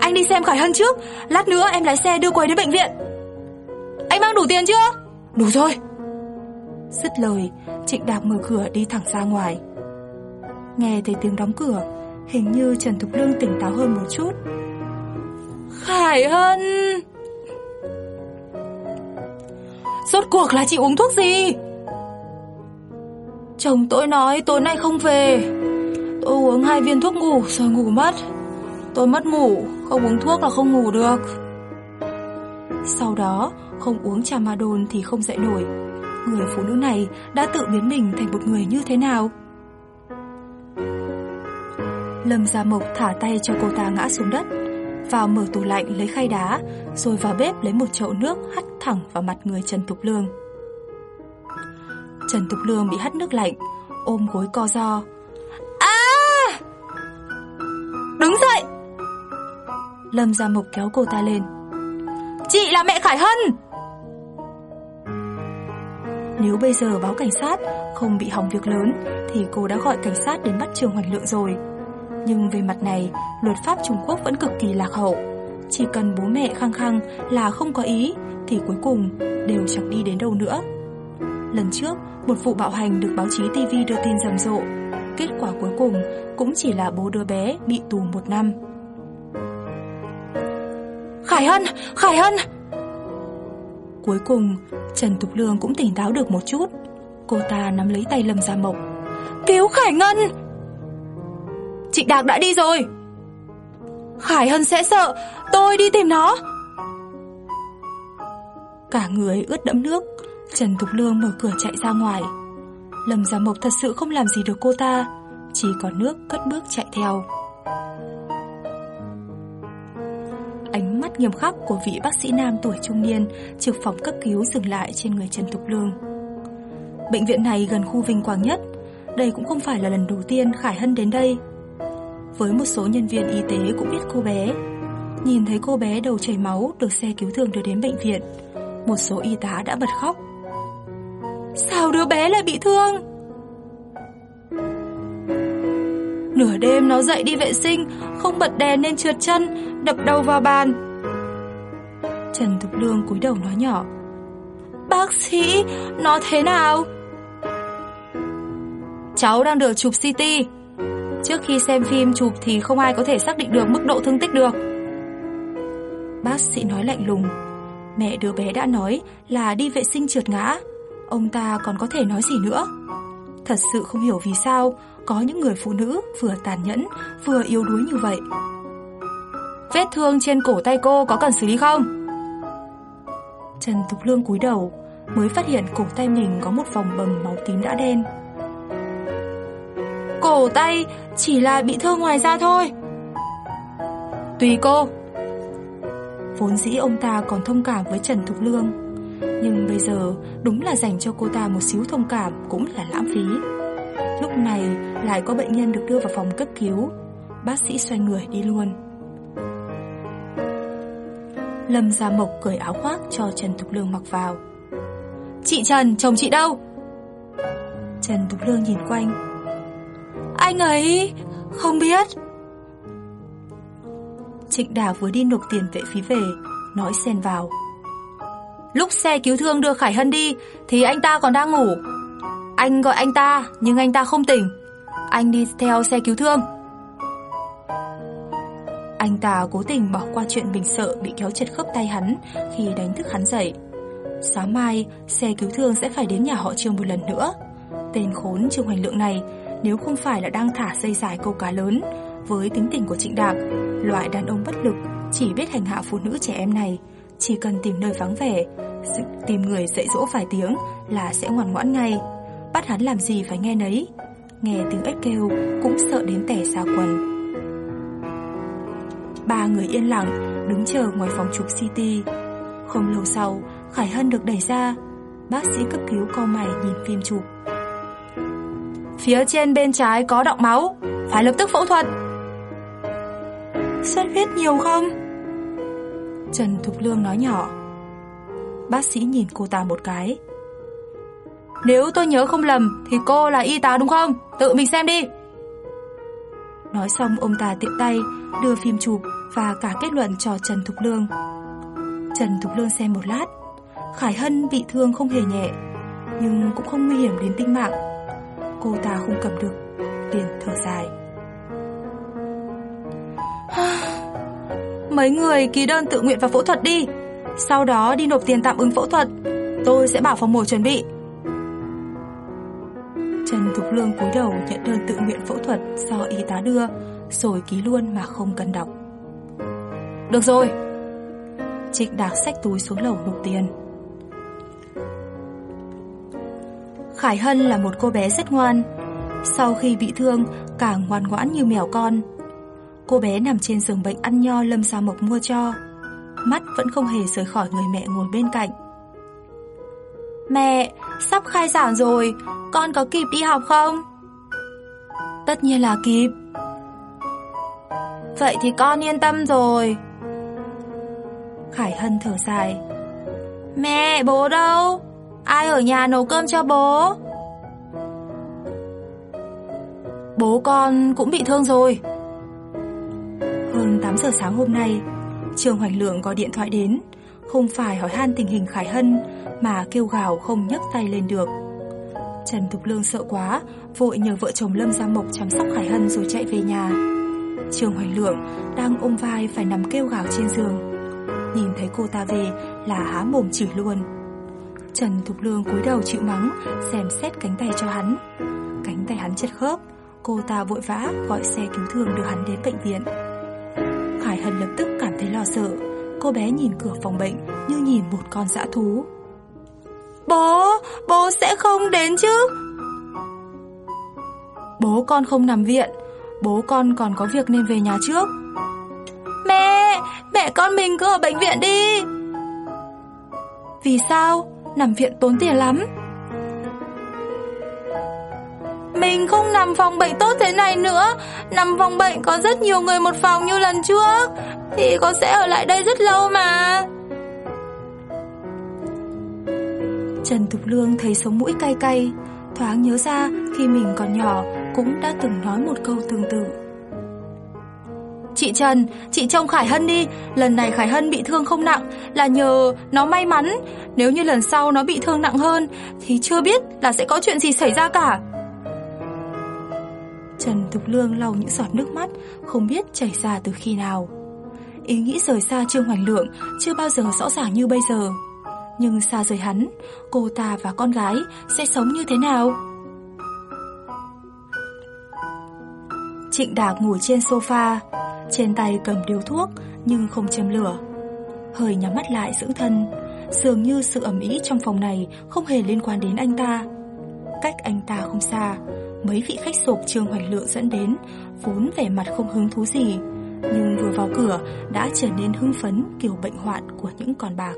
Anh đi xem Khải Hân trước, lát nữa em lái xe đưa cô ấy đến bệnh viện. Anh mang đủ tiền chưa? Đủ rồi. Dứt lời, Trịnh Đạt mở cửa đi thẳng ra ngoài. Nghe thấy tiếng đóng cửa, hình như Trần Thục Lương tỉnh táo hơn một chút. Khải Hân... Rốt cuộc là chị uống thuốc gì? Chồng tôi nói tối nay không về. Tôi uống hai viên thuốc ngủ rồi ngủ mất. Tôi mất ngủ, không uống thuốc là không ngủ được. Sau đó, không uống trà ma đồn thì không dậy nổi. Người phụ nữ này đã tự biến mình thành một người như thế nào? Lâm Gia Mộc thả tay cho cô ta ngã xuống đất, vào mở tủ lạnh lấy khay đá, rồi vào bếp lấy một chậu nước hắt thẳng vào mặt người Trần Thục Lương. Trần Thục Lương bị hắt nước lạnh, ôm gối co do. À! Đứng dậy! Lâm Gia Mộc kéo cô ta lên. Chị là mẹ Khải Hân! Nếu bây giờ báo cảnh sát không bị hỏng việc lớn thì cô đã gọi cảnh sát đến bắt Trường Hoành Lượng rồi. Nhưng về mặt này, luật pháp Trung Quốc vẫn cực kỳ lạc hậu. Chỉ cần bố mẹ khăng khăng là không có ý thì cuối cùng đều chẳng đi đến đâu nữa. Lần trước, một vụ bạo hành được báo chí TV đưa tin rầm rộ. Kết quả cuối cùng cũng chỉ là bố đứa bé bị tù một năm. Khải Hân! Khải Hân! Cuối cùng, Trần Thục Lương cũng tỉnh táo được một chút. Cô ta nắm lấy tay Lâm Gia Mộc. Cứu Khải Ngân! Trịnh Đạc đã đi rồi. Khải Hân sẽ sợ, tôi đi tìm nó. Cả người ướt đẫm nước, Trần Thục Lương mở cửa chạy ra ngoài. Lâm Gia Mộc thật sự không làm gì được cô ta, chỉ có nước cất bước chạy theo. Ánh mắt nghiêm khắc của vị bác sĩ nam tuổi trung niên trực phòng cấp cứu dừng lại trên người Trần Thục Lương. Bệnh viện này gần khu vinh quang nhất, đây cũng không phải là lần đầu tiên Khải Hân đến đây với một số nhân viên y tế cũng biết cô bé. Nhìn thấy cô bé đầu chảy máu được xe cứu thương đưa đến bệnh viện, một số y tá đã bật khóc. Sao đứa bé lại bị thương? Nửa đêm nó dậy đi vệ sinh, không bật đèn nên trượt chân, đập đầu vào bàn. Trần Thục Lương cúi đầu nói nhỏ. Bác sĩ, nó thế nào? Cháu đang được chụp CT, Trước khi xem phim chụp thì không ai có thể xác định được mức độ thương tích được. Bác sĩ nói lạnh lùng. Mẹ đứa bé đã nói là đi vệ sinh trượt ngã. Ông ta còn có thể nói gì nữa? Thật sự không hiểu vì sao có những người phụ nữ vừa tàn nhẫn, vừa yếu đuối như vậy. Vết thương trên cổ tay cô có cần xử lý không? Trần Thục Lương cúi đầu, mới phát hiện cổ tay mình có một vòng bầm máu tím đã đen cổ tay chỉ là bị thương ngoài da thôi. Tùy cô. Vốn dĩ ông ta còn thông cảm với Trần Thục Lương, Nhưng bây giờ đúng là dành cho cô ta một xíu thông cảm cũng là lãng phí Lúc này lại có bệnh nhân được đưa vào phòng cấp cứu. Bác sĩ xoay người đi luôn. Lâm Gia Mộc cởi áo khoác cho Trần Thục Lương mặc vào. Chị Trần, chồng chị đâu? Trần Thục Lương nhìn quanh. Anh ấy không biết. Trịnh Đào vừa đi nộp tiền vệ phí về Nói xen vào. Lúc xe cứu thương đưa Khải Hân đi Thì anh ta còn đang ngủ. Anh gọi anh ta nhưng anh ta không tỉnh. Anh đi theo xe cứu thương. Anh ta cố tình bỏ qua chuyện mình sợ Bị kéo chật khớp tay hắn Khi đánh thức hắn dậy. Sáng mai xe cứu thương sẽ phải đến nhà họ Trương một lần nữa. Tên khốn Trương Hoành Lượng này Nếu không phải là đang thả dây dài câu cá lớn với tính tình của Trịnh Đạc, loại đàn ông bất lực chỉ biết hành hạ phụ nữ trẻ em này, chỉ cần tìm nơi vắng vẻ, tìm người dạy dỗ vài tiếng là sẽ ngoan ngoãn ngay. Bắt hắn làm gì phải nghe nấy. Nghe tiếng ếch kêu cũng sợ đến tẻ xa quần. Ba người yên lặng đứng chờ ngoài phòng chụp CT. Không lâu sau, Khải Hân được đẩy ra. Bác sĩ cấp cứu co mày nhìn phim chụp. Phía trên bên trái có động máu, phải lập tức phẫu thuật. Xuất huyết nhiều không? Trần Thục Lương nói nhỏ Bác sĩ nhìn cô ta một cái nếu tôi nhớ không lầm, Thì cô là y tá đúng không? Tự mình xem đi. Nói xong, ông ta tiện tay Đưa phim chụp và cả kết luận cho Trần Thục Lương. Trần Thục Lương xem một lát. Khải Hân bị thương không hề nhẹ, Nhưng cũng không nguy hiểm đến tính mạng. Cô ta không cầm được Liền thở dài. Mấy người ký đơn tự nguyện vào phẫu thuật đi. Sau đó đi nộp tiền tạm ứng phẫu thuật. Tôi sẽ bảo phòng mổ chuẩn bị. Thục Lương cúi đầu nhận đơn tự nguyện phẫu thuật do y tá đưa, Rồi ký luôn mà không cần đọc. Được rồi. Trịnh Đạc xách túi xuống lầu nộp tiền. Khải Hân là một cô bé rất ngoan. Sau khi bị thương Càng ngoan ngoãn như mèo con. Cô bé nằm trên giường bệnh ăn nho Lâm Sa Mộc mua cho. Mắt vẫn không hề rời khỏi người mẹ ngồi bên cạnh. Mẹ, sắp khai giảng rồi Con có kịp đi học không? Tất nhiên là kịp Vậy thì con yên tâm rồi Khải Hân thở dài Mẹ, bố đâu? Ai ở nhà nấu cơm cho bố? Bố con cũng bị thương rồi hơn 8 giờ sáng hôm nay, Trương Hoành Lượng có điện thoại đến, không phải hỏi han tình hình Khải Hân mà kêu gào không nhấc tay lên được. Trần Thục Lương sợ quá, vội nhờ vợ chồng Lâm Gia Mộc chăm sóc Khải Hân rồi chạy về nhà. Trương Hoành Lượng đang ôm vai phải nằm kêu gào trên giường. Nhìn thấy cô ta về là há mồm chửi luôn. Trần Thục Lương cúi đầu chịu mắng, xem xét cánh tay cho hắn. Cánh tay hắn chật khớp, cô ta vội vã gọi xe cứu thương đưa hắn đến bệnh viện. Khải Hân lập tức cảm thấy lo sợ Cô bé nhìn cửa phòng bệnh như nhìn một con dã thú Bố, bố sẽ không đến chứ? Bố con không nằm viện. Bố con còn có việc nên về nhà trước. Mẹ, mẹ con mình cứ ở bệnh viện đi. Vì sao? Nằm viện tốn tiền lắm. Mình không nằm phòng bệnh tốt thế này nữa. Nằm phòng bệnh có rất nhiều người một phòng như lần trước. Thì con sẽ ở lại đây rất lâu mà Trần Thục Lương thấy sống mũi cay cay Thoáng nhớ ra khi mình còn nhỏ Cũng đã từng nói một câu tương tự. Chị Trần, chị trông Khải Hân đi Lần này Khải Hân bị thương không nặng Là nhờ nó may mắn. Nếu như lần sau nó bị thương nặng hơn Thì chưa biết là sẽ có chuyện gì xảy ra cả. Trần Thục Lương lau những giọt nước mắt Không biết chảy ra từ khi nào. Ý nghĩ rời xa Trương Hoành Lượng Chưa bao giờ rõ ràng như bây giờ. Nhưng xa rời hắn Cô ta và con gái sẽ sống như thế nào? Trịnh Đạc ngồi trên sofa Trên tay cầm điếu thuốc Nhưng không châm lửa. Hơi nhắm mắt lại dưỡng thân Dường như sự ẩm ý trong phòng này Không hề liên quan đến anh ta. Cách anh ta không xa mấy vị khách sộp Trương Hoành Lượng dẫn đến, vốn vẻ mặt không hứng thú gì, Nhưng vừa vào cửa đã trở nên hưng phấn kiểu bệnh hoạn của những con bạc.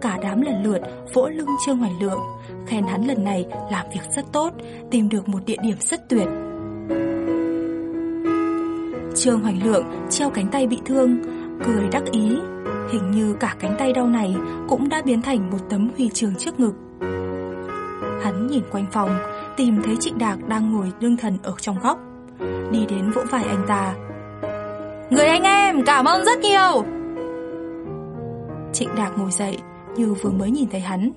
Cả đám lần lượt vỗ lưng Trương Hoành Lượng, Khen hắn lần này làm việc rất tốt, Tìm được một địa điểm rất tuyệt. Trương Hoành Lượng treo cánh tay bị thương, Cười đắc ý, Hình như cả cánh tay đau này Cũng đã biến thành một tấm huy chương trước ngực. Hắn nhìn quanh phòng, Tìm thấy Trịnh Đạc đang ngồi đương thần ở trong góc, Đi đến vỗ vai anh ta. Người anh em, cảm ơn rất nhiều. Trịnh Đạc ngồi dậy như vừa mới nhìn thấy hắn.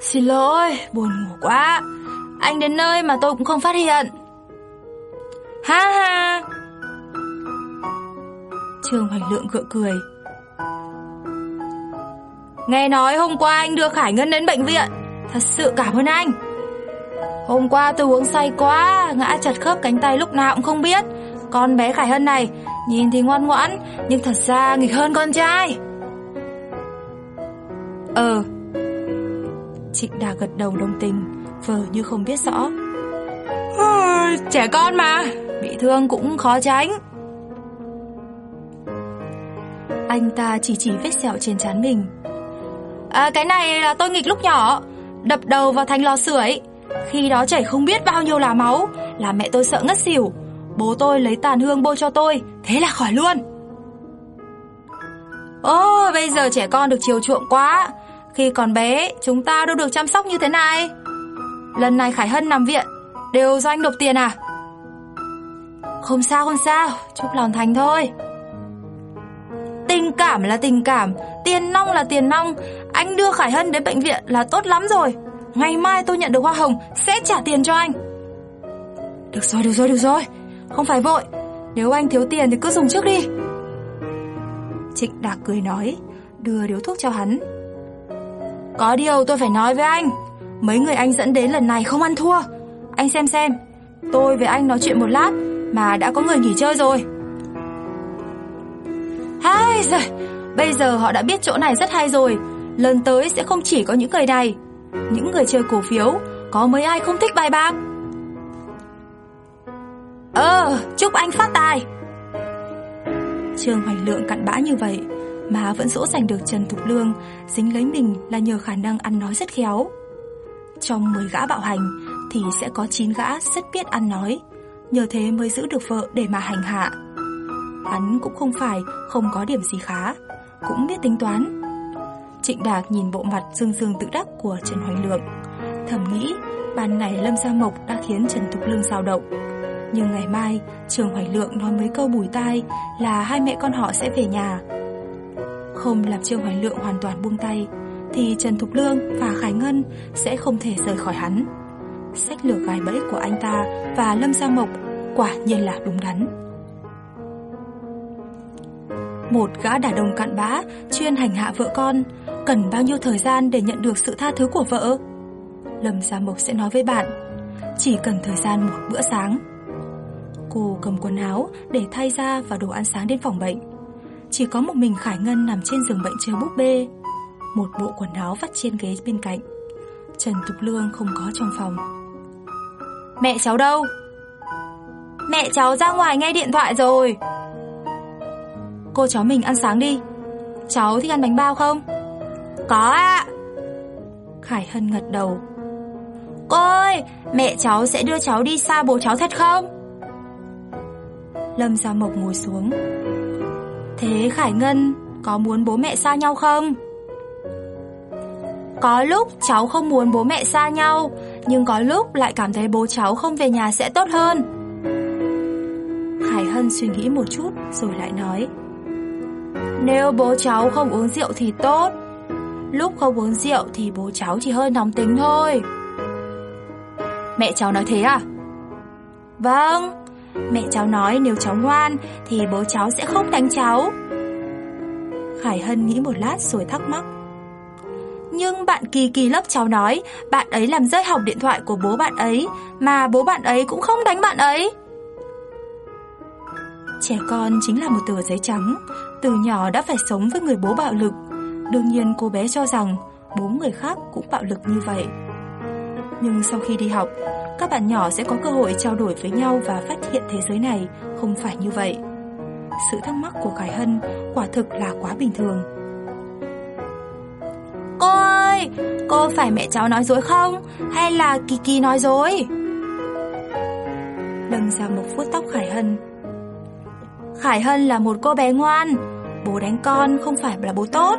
Xin lỗi, buồn ngủ quá. Anh đến nơi mà tôi cũng không phát hiện. Ha ha. Trương Hoành Lượng gượng cười. Nghe nói hôm qua anh đưa Khải Ngân đến bệnh viện. Thật sự cảm ơn anh. Hôm qua tôi uống say quá Ngã chặt khớp cánh tay lúc nào cũng không biết. Con bé Khải Hân này Nhìn thì ngoan ngoãn Nhưng thật ra nghịch hơn con trai. Ờ. Trịnh Đà gật đầu đồng tình Vờ như không biết rõ. Trẻ con mà. Bị thương cũng khó tránh. Anh ta chỉ chỉ vết sẹo trên trán mình. À, Cái này là tôi nghịch lúc nhỏ. Đập đầu vào thành lò sưởi. Khi đó chảy không biết bao nhiêu là máu Là mẹ tôi sợ ngất xỉu. Bố tôi lấy tàn hương bôi cho tôi Thế là khỏi luôn. Ôi bây giờ trẻ con được chiều chuộng quá khi còn bé, Chúng ta đâu được chăm sóc như thế này. Lần này Khải Hân nằm viện, Đều do anh nộp tiền à? Không sao không sao, Chúc lòng thành thôi. Tình cảm là tình cảm, Tiền nong là tiền nong. Anh đưa Khải Hân đến bệnh viện là tốt lắm rồi. Ngày mai tôi nhận được hoa hồng, Sẽ trả tiền cho anh. Được rồi được rồi được rồi. Không phải vội. Nếu anh thiếu tiền thì cứ dùng trước đi. Trịnh Đạc cười nói, Đưa điếu thuốc cho hắn. Có điều tôi phải nói với anh. Mấy người anh dẫn đến lần này không ăn thua. Anh xem xem. Tôi với anh nói chuyện một lát Mà đã có người nghỉ chơi rồi. Hai rồi Bây giờ họ đã biết chỗ này rất hay rồi. Lần tới sẽ không chỉ có những người này. Những người chơi cổ phiếu, Có mấy ai không thích bài bạc? Ờ Chúc anh phát tài. Trương Hoành Lượng cặn bã như vậy mà vẫn dỗ dành được Trần Thục Lương, Dính lấy mình là nhờ khả năng ăn nói rất khéo. Trong 10 gã bạo hành Thì sẽ có 9 gã rất biết ăn nói, Nhờ thế mới giữ được vợ để mà hành hạ. Hắn cũng không phải không có điểm gì khá, Cũng biết tính toán. Trịnh Đạc nhìn bộ mặt dương dương tự đắc của Trần Hoành Lượng, Thầm nghĩ Ban ngày Lâm Gia Mộc đã khiến Trần Thục Lương dao động. Nhưng ngày mai, Trường Hoành Lượng nói mấy câu bùi tai Là hai mẹ con họ sẽ về nhà không làm Trương Hoành Lượng hoàn toàn buông tay Thì Trần Thục Lương và Khải Ngân Sẽ không thể rời khỏi hắn Sách lược gài bẫy của anh ta Và Lâm Gia Mộc Quả nhiên là đúng đắn một gã đàn ông cặn bã, chuyên hành hạ vợ con, cần bao nhiêu thời gian để nhận được sự tha thứ của vợ? Lâm Gia Mộc sẽ nói với bạn, chỉ cần thời gian một bữa sáng. Cô cầm quần áo để thay ra và đồ ăn sáng đến phòng bệnh. Chỉ có một mình Khải Ngân nằm trên giường bệnh chơi búp bê, một bộ quần áo vắt trên ghế bên cạnh. Trần Tục Lương không có trong phòng. Mẹ cháu đâu? Mẹ cháu ra ngoài nghe điện thoại rồi. Cô cháu mình ăn sáng đi Cháu thích ăn bánh bao không? Có ạ Khải Hân ngật đầu Cô ơi, mẹ cháu sẽ đưa cháu đi xa bố cháu thật không? Lâm Gia Mộc ngồi xuống Thế Khải Ngân, có muốn bố mẹ xa nhau không? Có lúc cháu không muốn bố mẹ xa nhau, Nhưng có lúc lại cảm thấy bố cháu không về nhà sẽ tốt hơn Khải Hân suy nghĩ một chút rồi lại nói, nếu bố cháu không uống rượu thì tốt, Lúc không uống rượu thì bố cháu chỉ hơi nóng tính thôi Mẹ cháu nói thế à? Vâng Mẹ cháu nói nếu cháu ngoan Thì bố cháu sẽ không đánh cháu. Khải Hân nghĩ một lát rồi thắc mắc. Nhưng bạn Kỳ Kỳ lớp cháu nói, Bạn ấy làm rơi hỏng điện thoại của bố bạn ấy, Mà bố bạn ấy cũng không đánh bạn ấy. Trẻ con chính là một tờ giấy trắng, từ nhỏ đã phải sống với người bố bạo lực. Đương nhiên cô bé cho rằng Bố người khác cũng bạo lực như vậy. Nhưng sau khi đi học Các bạn nhỏ sẽ có cơ hội trao đổi với nhau Và phát hiện thế giới này không phải như vậy sự thắc mắc của Khải Hân quả thực là quá bình thường. Cô ơi, cô phải mẹ cháu nói dối không? Hay là Kỳ Kỳ nói dối? Lâm Gia Mộc vuốt tóc Khải Hân. Khải Hân là một cô bé ngoan, bố đánh con không phải là bố tốt.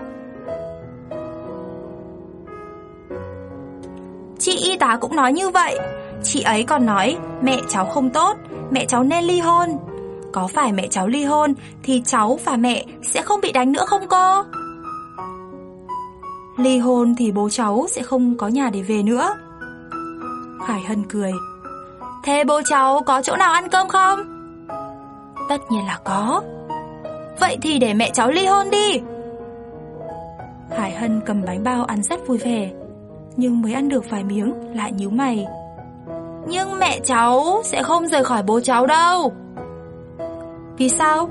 Chị y tá cũng nói như vậy, chị ấy còn nói mẹ cháu không tốt, mẹ cháu nên ly hôn. Có phải mẹ cháu ly hôn thì cháu và mẹ sẽ không bị đánh nữa không cô? Ly hôn thì bố cháu sẽ không có nhà để về nữa. Khải Hân cười. Thế bố cháu có chỗ nào ăn cơm không? Tất nhiên là có. Vậy thì để mẹ cháu ly hôn đi. Hải Hân cầm bánh bao ăn rất vui vẻ, nhưng mới ăn được vài miếng lại nhíu mày. Nhưng mẹ cháu sẽ không rời khỏi bố cháu đâu. Vì sao?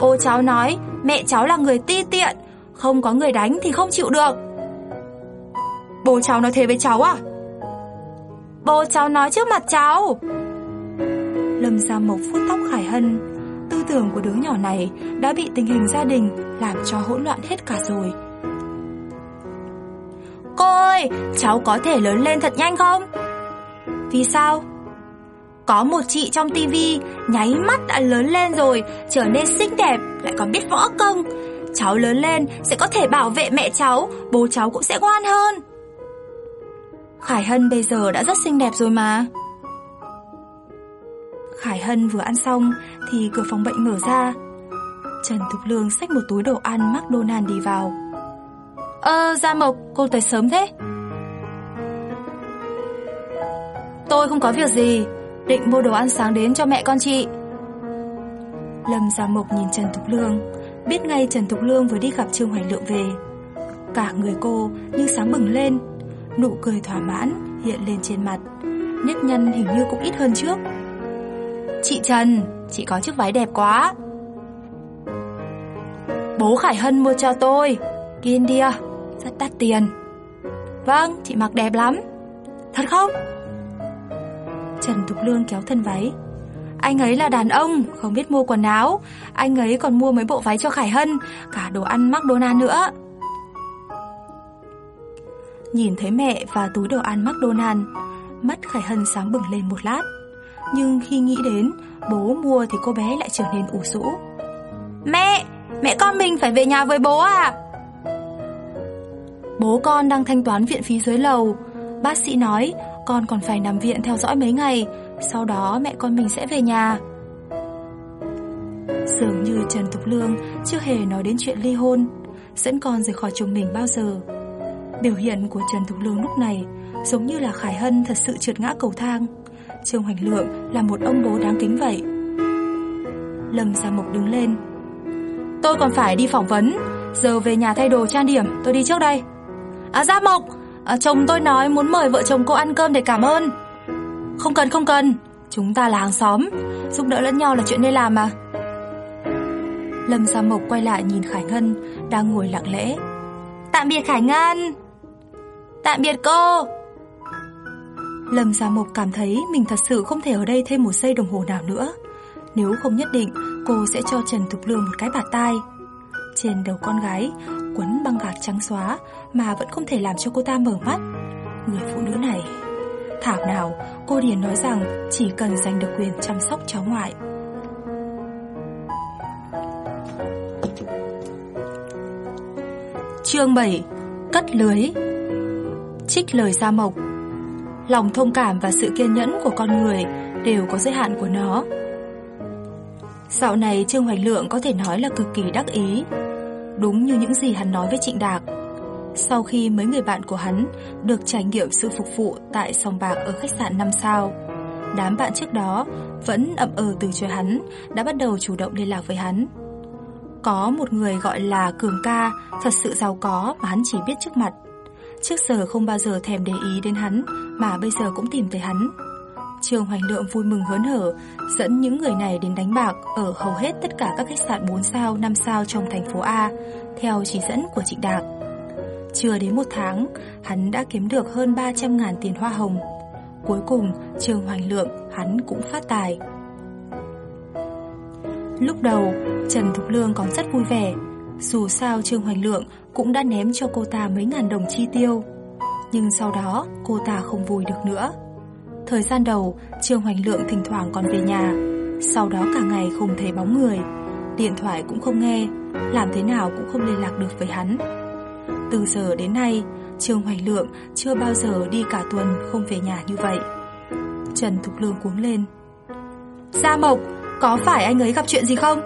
Bố cháu nói mẹ cháu là người ti tiện, không có người đánh thì không chịu được. Bố cháu nói thế với cháu à? Bố cháu nói trước mặt cháu. Lâm Gia Mộc phút tóc Khải Hân, tư tưởng của đứa nhỏ này đã bị tình hình gia đình làm cho hỗn loạn hết cả rồi. Cô ơi, cháu có thể lớn lên thật nhanh không? Vì sao? Có một chị trong tivi nháy mắt đã lớn lên rồi, trở nên xinh đẹp, lại còn biết võ công. Cháu lớn lên sẽ có thể bảo vệ mẹ cháu, bố cháu cũng sẽ ngoan hơn. Khải Hân bây giờ đã rất xinh đẹp rồi mà. Khải Hân vừa ăn xong thì cửa phòng bệnh mở ra. Trần Thục Lương xách một túi đồ ăn McDonald đi vào. Ơ, Gia Mộc, cô tới sớm thế? Tôi không có việc gì, định mua đồ ăn sáng đến cho mẹ con chị. Lâm Gia Mộc nhìn Trần Thục Lương, biết ngay Trần Thục Lương vừa đi gặp Trương Hoành Lượng về. Cả người cô như sáng bừng lên, nụ cười thỏa mãn hiện lên trên mặt, nếp nhăn hình như cũng ít hơn trước. Chị Trần, chị có chiếc váy đẹp quá. Bố Khải Hân mua cho tôi. India, rất đắt tiền. Vâng, chị mặc đẹp lắm. Thật không? Trần Thục Lương kéo thân váy. Anh ấy là đàn ông, không biết mua quần áo. Anh ấy còn mua mấy bộ váy cho Khải Hân, cả đồ ăn McDonald nữa. Nhìn thấy mẹ và túi đồ ăn McDonald, mắt Khải Hân sáng bừng lên một lát. Nhưng khi nghĩ đến bố mua thì cô bé lại trở nên ủ rũ. Mẹ, mẹ con mình phải về nhà với bố à? Bố con đang thanh toán viện phí dưới lầu. Bác sĩ nói con còn phải nằm viện theo dõi mấy ngày, sau đó mẹ con mình sẽ về nhà. Dường như Trần Thục Lương chưa hề nói đến chuyện ly hôn, dẫn con rời khỏi chồng mình bao giờ. Biểu hiện của Trần Thục Lương lúc này giống như là Khải Hân thật sự trượt ngã cầu thang. Trương Hoành Lượng là một ông bố đáng kính vậy. Lâm Gia Mộc đứng lên. Tôi còn phải đi phỏng vấn, giờ về nhà thay đồ trang điểm, tôi đi trước đây. À Gia Mộc, à, chồng tôi nói muốn mời vợ chồng cô ăn cơm để cảm ơn. Không cần không cần, chúng ta là hàng xóm, giúp đỡ lẫn nhau là chuyện nên làm mà. Lâm Gia Mộc quay lại nhìn Khải Ngân đang ngồi lặng lẽ. Tạm biệt Khải Ngân. Tạm biệt cô. Lâm Gia Mộc cảm thấy mình thật sự không thể ở đây thêm một giây đồng hồ nào nữa. Nếu không nhất định, cô sẽ cho Trần Thục Lương một cái bạt tai. Trên đầu con gái, quấn băng gạc trắng xóa mà vẫn không thể làm cho cô ta mở mắt. Người phụ nữ này... Thảo nào, cô Điền nói rằng chỉ cần giành được quyền chăm sóc cháu ngoại. Chương 7 Cất lưới Trích lời Gia Mộc Lòng thông cảm và sự kiên nhẫn của con người đều có giới hạn của nó. Dạo này Trương Hoành Lượng có thể nói là cực kỳ đắc ý. Đúng như những gì hắn nói với Trịnh Đạc. Sau khi mấy người bạn của hắn được trải nghiệm sự phục vụ tại sòng bạc ở khách sạn 5 sao, đám bạn trước đó vẫn ậm ờ từ chối hắn đã bắt đầu chủ động liên lạc với hắn. Có một người gọi là Cường Ca thật sự giàu có mà hắn chỉ biết trước mặt. Trước giờ không bao giờ thèm để ý đến hắn mà bây giờ cũng tìm thấy hắn. Trường Hoành Lượng vui mừng hớn hở dẫn những người này đến đánh bạc ở hầu hết tất cả các khách sạn 4 sao, 5 sao trong thành phố A theo chỉ dẫn của Trịnh Đạc. Chưa đến một tháng, hắn đã kiếm được hơn 300.000 tiền hoa hồng. Cuối cùng, Trường Hoành Lượng hắn cũng phát tài. Lúc đầu, Trần Thục Lương còn rất vui vẻ, dù sao Trương Hoành Lượng cũng đã ném cho cô ta mấy ngàn đồng chi tiêu. Nhưng sau đó, cô ta không vui được nữa. Thời gian đầu, Trương Hoành Lượng thỉnh thoảng còn về nhà, sau đó cả ngày không thấy bóng người, điện thoại cũng không nghe, làm thế nào cũng không liên lạc được với hắn. Từ giờ đến nay, Trương Hoành Lượng chưa bao giờ đi cả tuần không về nhà như vậy. Trần Thục Lương cuống lên. Gia Mộc, có phải anh ấy gặp chuyện gì không?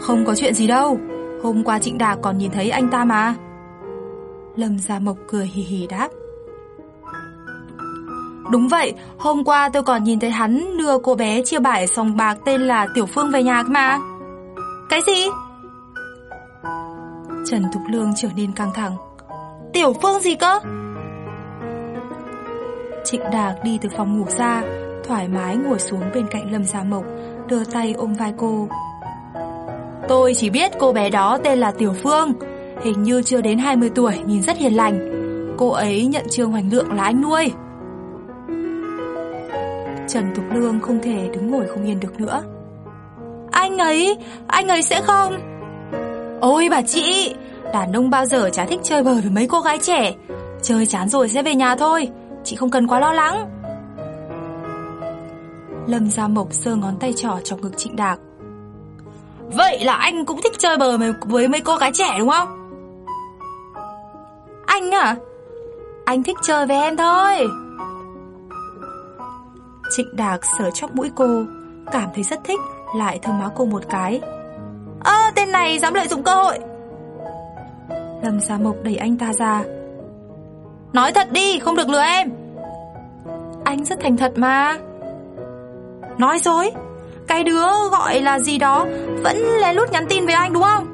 Không có chuyện gì đâu, hôm qua Trịnh Đạc còn nhìn thấy anh ta mà. Lâm Gia Mộc cười hì hì đáp. Đúng vậy, hôm qua tôi còn nhìn thấy hắn đưa cô bé chia bài sòng bạc tên là Tiểu Phương về nhà mà. Cái gì? Trần Thục Lương trở nên căng thẳng. Tiểu Phương gì cơ? Trịnh Đạc đi từ phòng ngủ ra, thoải mái ngồi xuống bên cạnh Lâm Gia Mộc, đưa tay ôm vai cô. Tôi chỉ biết cô bé đó tên là Tiểu Phương, hình như chưa đến 20 tuổi, nhìn rất hiền lành. Cô ấy nhận Trương Hoành Lượng là anh nuôi. Trần Thục Lương không thể đứng ngồi không yên được nữa. Anh ấy, anh ấy sẽ không... Ôi bà chị, đàn ông bao giờ chả thích chơi bời với mấy cô gái trẻ. Chơi chán rồi sẽ về nhà thôi, chị không cần quá lo lắng. Lâm Gia Mộc sơ ngón tay trỏ trong ngực Trịnh Đạc. Vậy là anh cũng thích chơi bời với mấy cô gái trẻ đúng không? Anh à? Anh thích chơi với em thôi. Trịnh Đạc sờ chóc mũi cô, cảm thấy rất thích, lại thơm má cô một cái. Ơ, tên này dám lợi dụng cơ hội. Lâm Gia Mộc đẩy anh ta ra. Nói thật đi, không được lừa em. Anh rất thành thật mà. Nói dối? Cái đứa gọi là gì đó vẫn lén lút nhắn tin với anh đúng không?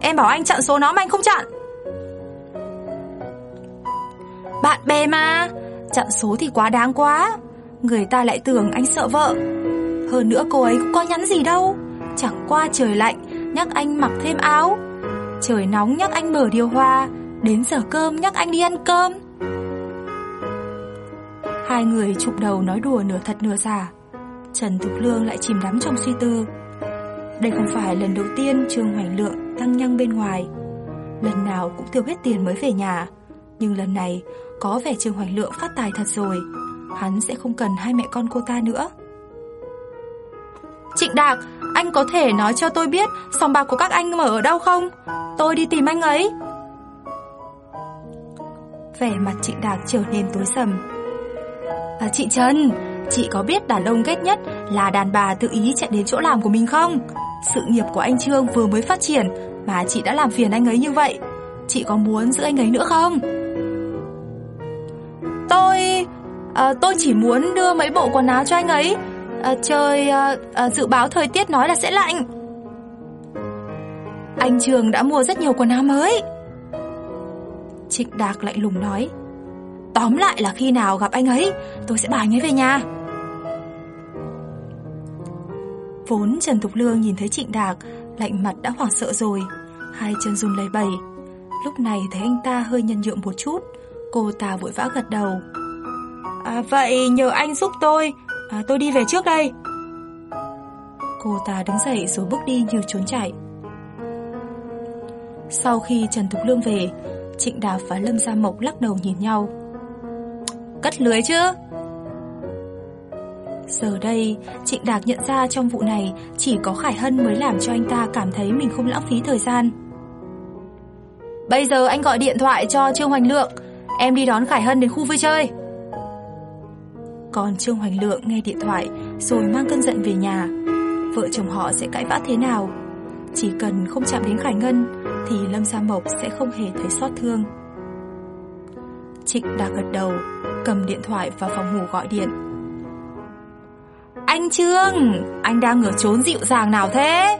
Em bảo anh chặn số nó mà anh không chặn. Bạn bè mà, chặn số thì quá đáng quá. Người ta lại tưởng anh sợ vợ. Hơn nữa cô ấy cũng có nhắn gì đâu. Chẳng qua trời lạnh, nhắc anh mặc thêm áo. Trời nóng nhắc anh mở điều hòa, đến giờ cơm nhắc anh đi ăn cơm. Hai người chụp đầu nói đùa nửa thật nửa giả. Trần Thục Lương lại chìm đắm trong suy tư. Đây không phải lần đầu tiên Trương Hoành Lượng tăng nhăng bên ngoài. Lần nào cũng tiêu hết tiền mới về nhà. Nhưng lần này có vẻ Trương Hoành Lượng phát tài thật rồi. Hắn sẽ không cần hai mẹ con cô ta nữa. Trịnh Đạc, anh có thể nói cho tôi biết sòng bạc của các anh mở ở đâu không? Tôi đi tìm anh ấy. Vẻ mặt Trịnh Đạc trở nên tối sầm. À, chị Trần, Chị có biết đàn ông ghét nhất là đàn bà tự ý chạy đến chỗ làm của mình không? Sự nghiệp của anh Trương vừa mới phát triển mà chị đã làm phiền anh ấy như vậy. Chị có muốn giữ anh ấy nữa không? Tôi... À, tôi chỉ muốn đưa mấy bộ quần áo cho anh ấy. À, trời à, à, dự báo thời tiết nói là sẽ lạnh. Anh Trường đã mua rất nhiều quần áo mới. Trịnh Đạc lạnh lùng nói. Tóm lại là khi nào gặp anh ấy, tôi sẽ bảo anh ấy về nhà. Vốn Trần Thục Lương nhìn thấy Trịnh Đạc, lạnh mặt đã hoảng sợ rồi, hai chân run lẩy bẩy. Lúc này thấy anh ta hơi nhân nhượng một chút, cô ta vội vã gật đầu. À, vậy nhờ anh giúp tôi, à, tôi đi về trước đây. Cô ta đứng dậy rồi bước đi như trốn chạy. Sau khi Trần Thục Lương về, Trịnh đạt và Lâm Gia Mộc lắc đầu nhìn nhau. Cất lưới chứ? Giờ đây, Trịnh Đạc nhận ra trong vụ này chỉ có Khải Hân mới làm cho anh ta cảm thấy mình không lãng phí thời gian. Bây giờ anh gọi điện thoại cho Trương Hoành Lượng, em đi đón Khải Hân đến khu vui chơi. Còn Trương Hoành Lượng nghe điện thoại rồi mang cơn giận về nhà. Vợ chồng họ sẽ cãi vã thế nào? Chỉ cần không chạm đến Khải Ngân thì Lâm Gia Mộc sẽ không hề thấy xót thương. Trịnh đã gật đầu, cầm điện thoại vào phòng ngủ gọi điện. Anh Trương, anh đang ở trốn dịu dàng nào thế?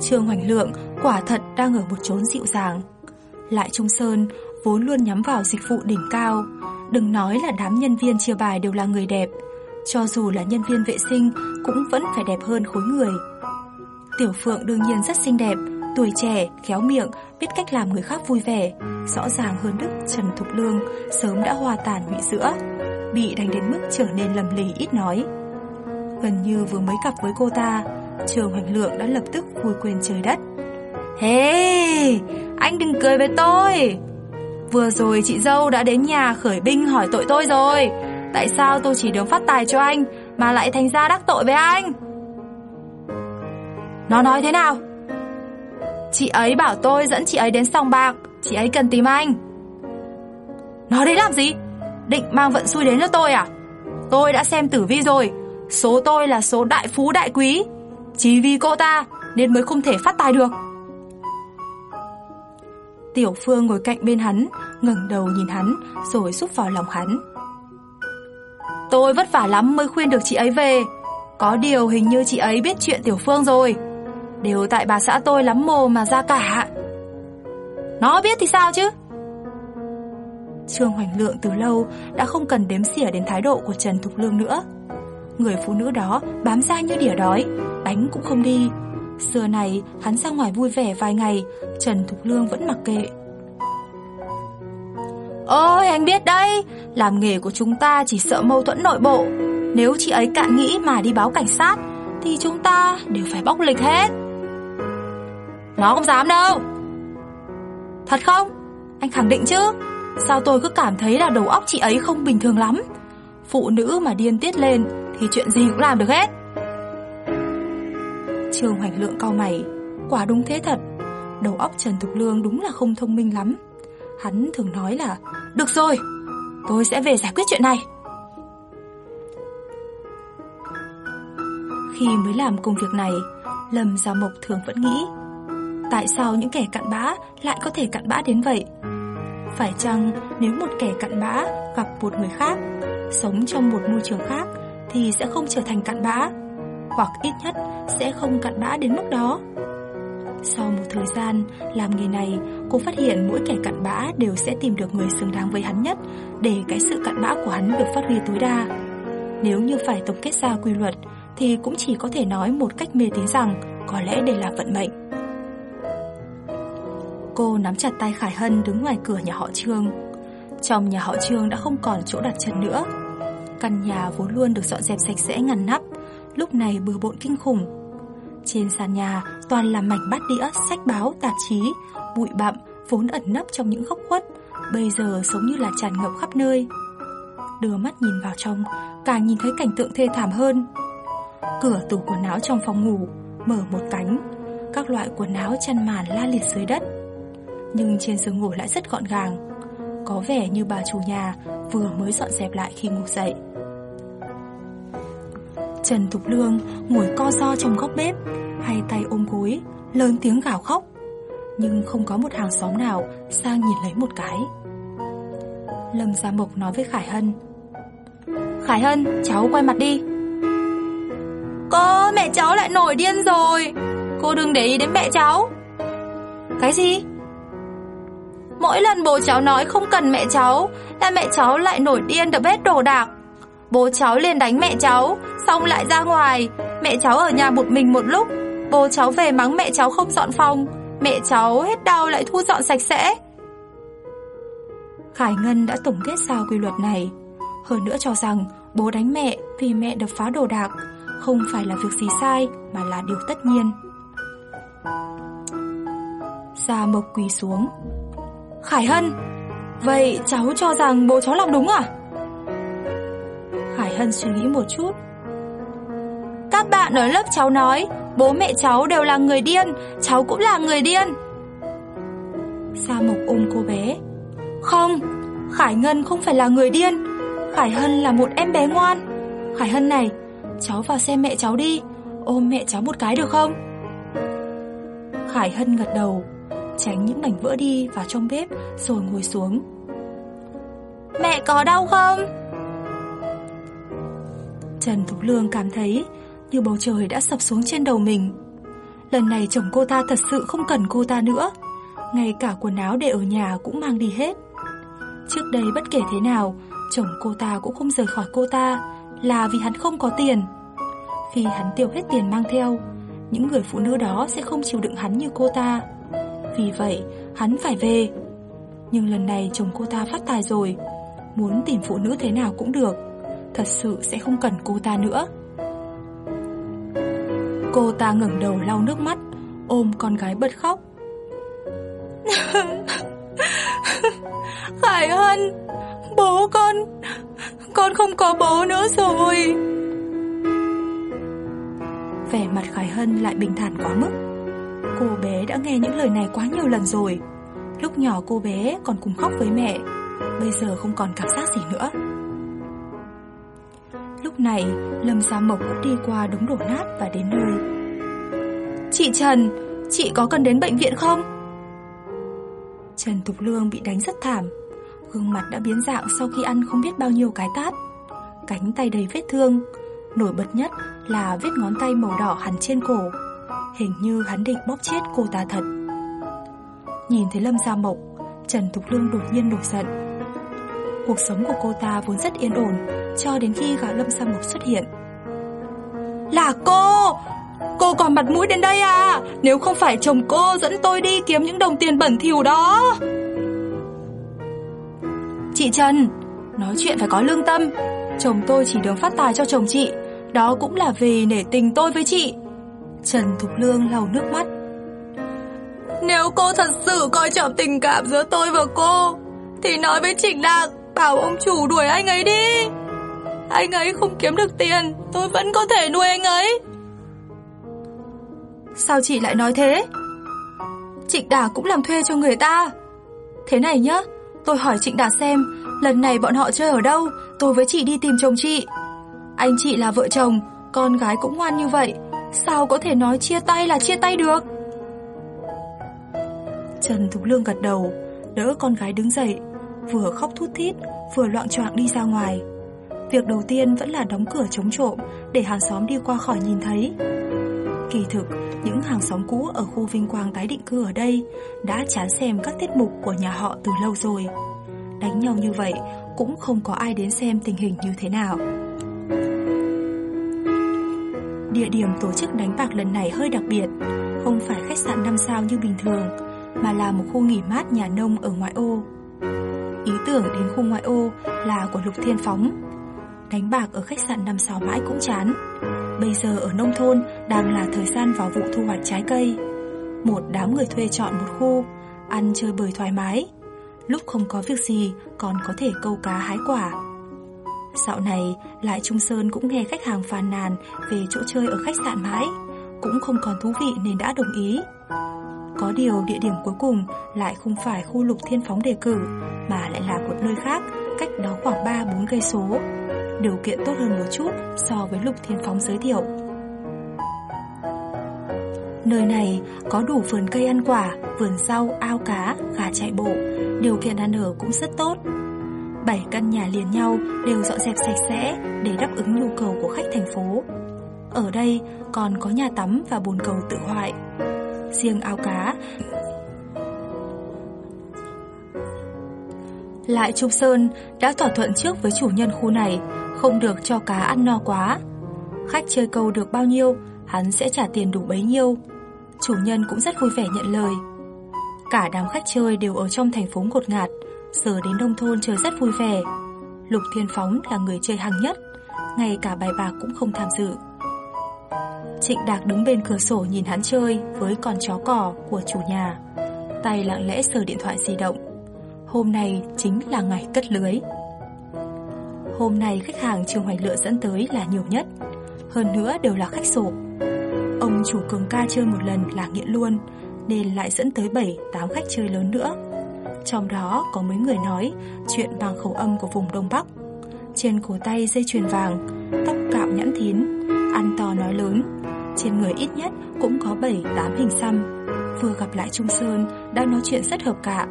Trương Hoành Lượng quả thật đang ở một chốn dịu dàng. Lại Trung Sơn vốn luôn nhắm vào dịch vụ đỉnh cao. Đừng nói là đám nhân viên chia bài đều là người đẹp. Cho dù là nhân viên vệ sinh cũng vẫn phải đẹp hơn khối người. Tiểu Phượng đương nhiên rất xinh đẹp, tuổi trẻ, khéo miệng, biết cách làm người khác vui vẻ. Rõ ràng hơn Đức Trần Thục Lương sớm đã hòa tàn bị giữa bị đánh đến mức trở nên lầm lì ít nói. Gần như vừa mới gặp với cô ta, Trường Hoành Lượng đã lập tức vui quên trời đất. Hey, anh đừng cười với tôi. Vừa rồi chị dâu đã đến nhà khởi binh hỏi tội tôi rồi. Tại sao tôi chỉ được phát tài cho anh mà lại thành ra đắc tội với anh? Nó nói thế nào? Chị ấy bảo tôi dẫn chị ấy đến sòng bạc, chị ấy cần tìm anh. nó đấy làm gì? Định mang vận xui đến cho tôi à? Tôi đã xem tử vi rồi, số tôi là số đại phú đại quý. Chỉ vì cô ta nên mới không thể phát tài được. Tiểu Phương ngồi cạnh bên hắn, ngẩng đầu nhìn hắn rồi xúc vào lòng hắn. Tôi vất vả lắm mới khuyên được chị ấy về. Có điều hình như chị ấy biết chuyện Tiểu Phương rồi. Đều tại bà xã tôi lắm mồ mà ra cả. Nó biết thì sao chứ? Trương Hoành Lượng từ lâu đã không cần đếm xỉa đến thái độ của Trần Thục Lương nữa. Người phụ nữ đó bám ra như đỉa đói, đánh cũng không đi. Xưa này hắn ra ngoài vui vẻ vài ngày, Trần Thục Lương vẫn mặc kệ. Ôi anh biết đấy, làm nghề của chúng ta chỉ sợ mâu thuẫn nội bộ. Nếu chị ấy cạn nghĩ mà đi báo cảnh sát, thì chúng ta đều phải bóc lịch hết. Nó không dám đâu. Thật không? Anh khẳng định chứ? Sao tôi cứ cảm thấy là đầu óc chị ấy không bình thường lắm Phụ nữ mà điên tiết lên Thì chuyện gì cũng làm được hết Trường Hoành Lượng cao mày Quả đúng thế thật Đầu óc Trần Thục Lương đúng là không thông minh lắm Hắn thường nói là được rồi, tôi sẽ về giải quyết chuyện này Khi mới làm công việc này Lâm Gia Mộc thường vẫn nghĩ Tại sao những kẻ cặn bã lại có thể cặn bã đến vậy phải chăng nếu một kẻ cặn bã gặp một người khác, sống trong một môi trường khác thì sẽ không trở thành cặn bã, hoặc ít nhất sẽ không cặn bã đến mức đó. Sau một thời gian làm nghề này, cô phát hiện mỗi kẻ cặn bã đều sẽ tìm được người xứng đáng với hắn nhất để cái sự cặn bã của hắn được phát huy tối đa. Nếu như phải tổng kết ra quy luật thì cũng chỉ có thể nói một cách mê tín rằng có lẽ đây là vận mệnh. Cô nắm chặt tay Khải Hân đứng ngoài cửa nhà họ Trương. Trong nhà họ Trương đã không còn chỗ đặt chân nữa. Căn nhà vốn luôn được dọn dẹp sạch sẽ ngăn nắp, lúc này bừa bộn kinh khủng. Trên sàn nhà toàn là mảnh bát đĩa, sách báo, tạp chí, bụi bặm vốn ẩn nấp trong những góc khuất, bây giờ giống như là tràn ngập khắp nơi. Đưa mắt nhìn vào trong, càng nhìn thấy cảnh tượng thê thảm hơn. Cửa tủ quần áo trong phòng ngủ mở một cánh, các loại quần áo chăn màn la liệt dưới đất nhưng trên giường ngủ lại rất gọn gàng. Có vẻ như bà chủ nhà vừa mới dọn dẹp lại khi ngủ dậy. Trần Thục Lương ngồi co ro trong góc bếp, hai tay ôm gối, lớn tiếng gào khóc. Nhưng không có một hàng xóm nào sang nhìn lấy một cái. Lâm Gia Mộc nói với Khải Hân. Khải Hân, cháu quay mặt đi. Cô, mẹ cháu lại nổi điên rồi. Cô đừng để ý đến mẹ cháu. Cái gì? Mỗi lần bố cháu nói không cần mẹ cháu Là mẹ cháu lại nổi điên đập hết đồ đạc Bố cháu liền đánh mẹ cháu Xong lại ra ngoài. Mẹ cháu ở nhà một mình một lúc. Bố cháu về mắng mẹ cháu không dọn phòng. Mẹ cháu hết đau lại thu dọn sạch sẽ. Khải Ngân đã tổng kết ra quy luật này. Hơn nữa cho rằng Bố đánh mẹ vì mẹ đập phá đồ đạc Không phải là việc gì sai Mà là điều tất nhiên. Gia Mộc quỳ xuống. Khải Hân, Vậy cháu cho rằng bố cháu làm đúng à? Khải Hân suy nghĩ một chút. Các bạn ở lớp cháu nói, Bố mẹ cháu đều là người điên, Cháu cũng là người điên. Sa Mộc ôm cô bé. Không, Khải Ngân không phải là người điên. Khải Hân là một em bé ngoan. Khải Hân này, Cháu vào xem mẹ cháu đi, Ôm mẹ cháu một cái được không? Khải Hân gật đầu, tránh những mảnh vỡ đi vào trong bếp rồi ngồi xuống. Mẹ có đau không? Trần Thục Lương cảm thấy như bầu trời đã sập xuống trên đầu mình. Lần này chồng cô ta thật sự không cần cô ta nữa. Ngay cả quần áo để ở nhà cũng mang đi hết. Trước đây bất kể thế nào, chồng cô ta cũng không rời khỏi cô ta là vì hắn không có tiền. Khi hắn tiêu hết tiền mang theo, những người phụ nữ đó sẽ không chịu đựng hắn như cô ta. Vì vậy, hắn phải về. Nhưng lần này chồng cô ta phát tài rồi, muốn tìm phụ nữ thế nào cũng được, thật sự sẽ không cần cô ta nữa. Cô ta ngẩng đầu lau nước mắt, ôm con gái bật khóc. Khải Hân, bố con, con không có bố nữa rồi. Vẻ mặt Khải Hân lại bình thản quá mức. Cô bé đã nghe những lời này quá nhiều lần rồi. Lúc nhỏ cô bé còn cùng khóc với mẹ, bây giờ không còn cảm giác gì nữa. Lúc này, Lâm Gia Mộc cũng đi qua đống đổ nát và đến nơi. Chị Trần, chị có cần đến bệnh viện không? Trần thục Lương bị đánh rất thảm, gương mặt đã biến dạng sau khi ăn không biết bao nhiêu cái tát. Cánh tay đầy vết thương, nổi bật nhất là vết ngón tay màu đỏ hẳn trên cổ. Hình như hắn định bóp chết cô ta thật. Nhìn thấy Lâm Gia Mộc, Trần thục Lương đột nhiên nổi giận. Cuộc sống của cô ta vốn rất yên ổn, cho đến khi gã Lâm Sa Mộc xuất hiện. Là cô! Cô còn mặt mũi đến đây à? Nếu không phải chồng cô dẫn tôi đi kiếm những đồng tiền bẩn thỉu đó. Chị Trần, nói chuyện phải có lương tâm. Chồng tôi chỉ đường phát tài cho chồng chị, đó cũng là vì nể tình tôi với chị. Trần Thục Lương lau nước mắt. Nếu cô thật sự coi trọng tình cảm giữa tôi và cô, thì nói với Trịnh Đạc, bảo ông chủ đuổi anh ấy đi. Anh ấy không kiếm được tiền, tôi vẫn có thể nuôi anh ấy. Sao chị lại nói thế? Trịnh Đà cũng làm thuê cho người ta. Thế này nhá, tôi hỏi Trịnh Đà xem, lần này bọn họ chơi ở đâu, tôi với chị đi tìm chồng chị. Anh chị là vợ chồng, con gái cũng ngoan như vậy, sao có thể nói chia tay là chia tay được? Trần Thục Lương gật đầu, đỡ con gái đứng dậy, vừa khóc thút thít, vừa loạn choạng đi ra ngoài. Việc đầu tiên vẫn là đóng cửa chống trộm để hàng xóm đi qua khỏi nhìn thấy. Kỳ thực, những hàng xóm cũ ở khu vinh quang tái định cư ở đây đã chán xem các tiết mục của nhà họ từ lâu rồi. Đánh nhau như vậy cũng không có ai đến xem tình hình như thế nào. Địa điểm tổ chức đánh bạc lần này hơi đặc biệt, không phải khách sạn 5 sao như bình thường, mà là một khu nghỉ mát nhà nông ở ngoại ô. Ý tưởng đến khu ngoại ô là của Lục Thiên Phóng. Đánh bạc ở khách sạn năm sao mãi cũng chán, Bây giờ ở nông thôn đang là thời gian vào vụ thu hoạch trái cây. Một đám người thuê chọn một khu, ăn chơi bời thoải mái. Lúc không có việc gì còn có thể câu cá hái quả. Dạo này, lại Trung Sơn cũng nghe khách hàng phàn nàn về chỗ chơi ở khách sạn mãi, cũng không còn thú vị nên đã đồng ý. Có điều địa điểm cuối cùng lại không phải khu lục thiên phóng đề cử, mà lại là một nơi khác, cách đó khoảng 3-4 cây số điều kiện tốt hơn một chút so với Lục Thiên Phóng giới thiệu. Nơi này có đủ vườn cây ăn quả, vườn rau, ao cá, gà chạy bộ, điều kiện ăn ở cũng rất tốt. Bảy căn nhà liền nhau đều dọn dẹp sạch sẽ để đáp ứng nhu cầu của khách thành phố. Ở đây còn có nhà tắm và bồn cầu tự hoại. Riêng ao cá Lại Trung Sơn đã thỏa thuận trước với chủ nhân khu này không được cho cá ăn no quá. Khách chơi câu được bao nhiêu, hắn sẽ trả tiền đủ bấy nhiêu. Chủ nhân cũng rất vui vẻ nhận lời. Cả đám khách chơi đều ở trong thành phố ngột ngạt, giờ đến nông thôn chơi rất vui vẻ. Lục Thiên Phóng là người chơi hăng nhất, ngay cả bài bạc cũng không tham dự. Trịnh Đạc đứng bên cửa sổ nhìn hắn chơi với con chó cỏ của chủ nhà, tay lặng lẽ sờ điện thoại di động. Hôm nay chính là ngày cất lưới. Hôm nay khách hàng Trương Hoành Lựa dẫn tới là nhiều nhất. Hơn nữa đều là khách sổ. Ông chủ cường ca chơi một lần là nghiện luôn Nên lại dẫn tới 7-8 khách chơi lớn nữa. Trong đó có mấy người nói Chuyện bằng khẩu âm của vùng Đông Bắc. Trên cổ tay dây chuyền vàng Tóc cạo nhãn thín Ăn to nói lớn. Trên người ít nhất cũng có 7-8 hình xăm Vừa gặp lại Trung Sơn Đã nói chuyện rất hợp cả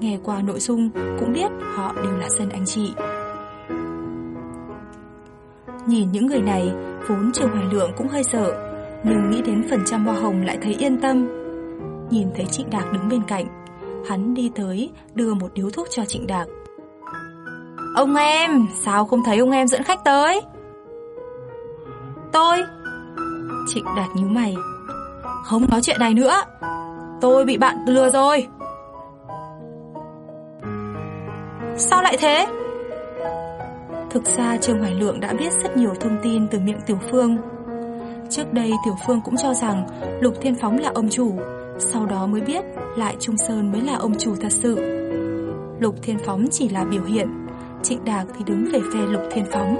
Nghe qua nội dung cũng biết họ đều là dân anh chị Nhìn những người này, vốn Trường Hoài Lượng cũng hơi sợ, nhưng nghĩ đến phần trăm hoa hồng lại thấy yên tâm. Nhìn thấy Trịnh Đạc đứng bên cạnh, hắn đi tới đưa một điếu thuốc cho Trịnh Đạc. Ông em, sao không thấy ông em dẫn khách tới? Tôi Trịnh Đạt nhíu mày Không nói chuyện này nữa Tôi bị bạn lừa rồi Sao lại thế? Thực ra Trương Hoài Lượng đã biết rất nhiều thông tin từ miệng Tiểu Phương. Trước đây Tiểu Phương cũng cho rằng Lục Thiên Phóng là ông chủ, sau đó mới biết lại Trung Sơn mới là ông chủ thật sự. Lục Thiên Phóng chỉ là biểu hiện, Trịnh Đạc thì đứng về phe Lục Thiên Phóng.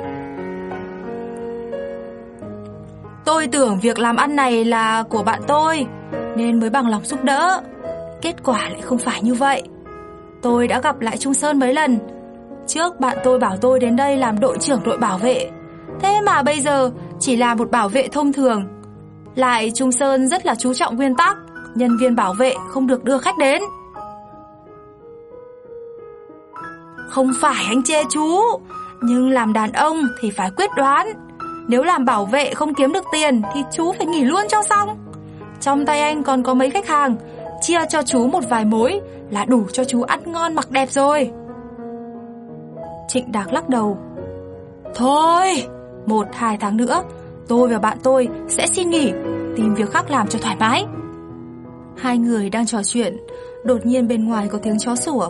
Tôi tưởng việc làm ăn này là của bạn tôi, nên mới bằng lòng giúp đỡ. Kết quả lại không phải như vậy. Tôi đã gặp lại Trung Sơn mấy lần. Trước bạn tôi bảo tôi đến đây làm đội trưởng đội bảo vệ. Thế mà bây giờ chỉ là một bảo vệ thông thường. Lại Trung Sơn rất là chú trọng nguyên tắc, nhân viên bảo vệ không được đưa khách đến. Không phải anh chê chú, nhưng làm đàn ông thì phải quyết đoán. Nếu làm bảo vệ không kiếm được tiền thì chú phải nghỉ luôn cho xong. Trong tay anh còn có mấy khách hàng, chia cho chú một vài mối là đủ cho chú ăn ngon mặc đẹp rồi. Trịnh Đạc lắc đầu. Thôi, một hai tháng nữa, tôi và bạn tôi sẽ xin nghỉ, tìm việc khác làm cho thoải mái. Hai người đang trò chuyện, đột nhiên bên ngoài có tiếng chó sủa.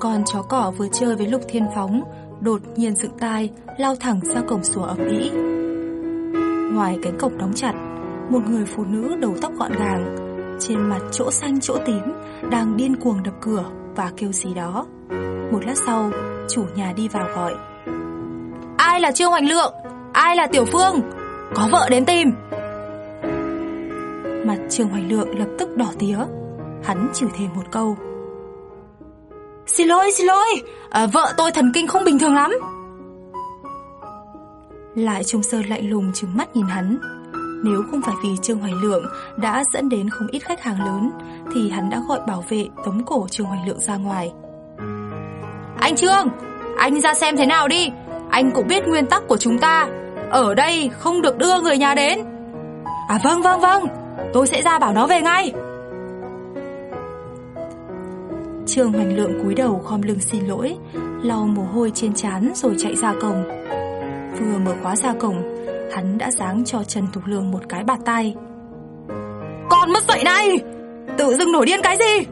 Con chó cỏ vừa chơi với Lục Thiên Phóng, đột nhiên dựng tai, lao thẳng ra cổng sủa ở ĩ. Ngoài cánh cổng đóng chặt, một người phụ nữ đầu tóc gọn gàng, trên mặt chỗ xanh chỗ tím, đang điên cuồng đập cửa và kêu gì đó. Một lát sau, chủ nhà đi vào gọi. Ai là Trương Hoành Lượng? Ai là Tiểu Phương? Có vợ đến tìm. Mặt Trương Hoành Lượng lập tức đỏ tía. Hắn chửi thề một câu. Xin lỗi, xin lỗi, à, vợ tôi thần kinh không bình thường lắm. Lại Trung Sơn lạnh lùng trừng mắt nhìn hắn. Nếu không phải vì Trương hoài Lượng đã dẫn đến không ít khách hàng lớn, thì hắn đã gọi bảo vệ tống cổ Trương hoài Lượng ra ngoài. Anh Trương, anh ra xem thế nào đi. Anh cũng biết nguyên tắc của chúng ta. Ở đây không được đưa người nhà đến. À vâng vâng vâng, tôi sẽ ra bảo nó về ngay. Trương Hoành Lượng cúi đầu khom lưng xin lỗi, lau mồ hôi trên trán rồi chạy ra cổng. Vừa mở khóa ra cổng, hắn đã giáng cho Trần Thục Lương một cái bạt tay. Con mất dậy này! Tự dưng nổi điên cái gì?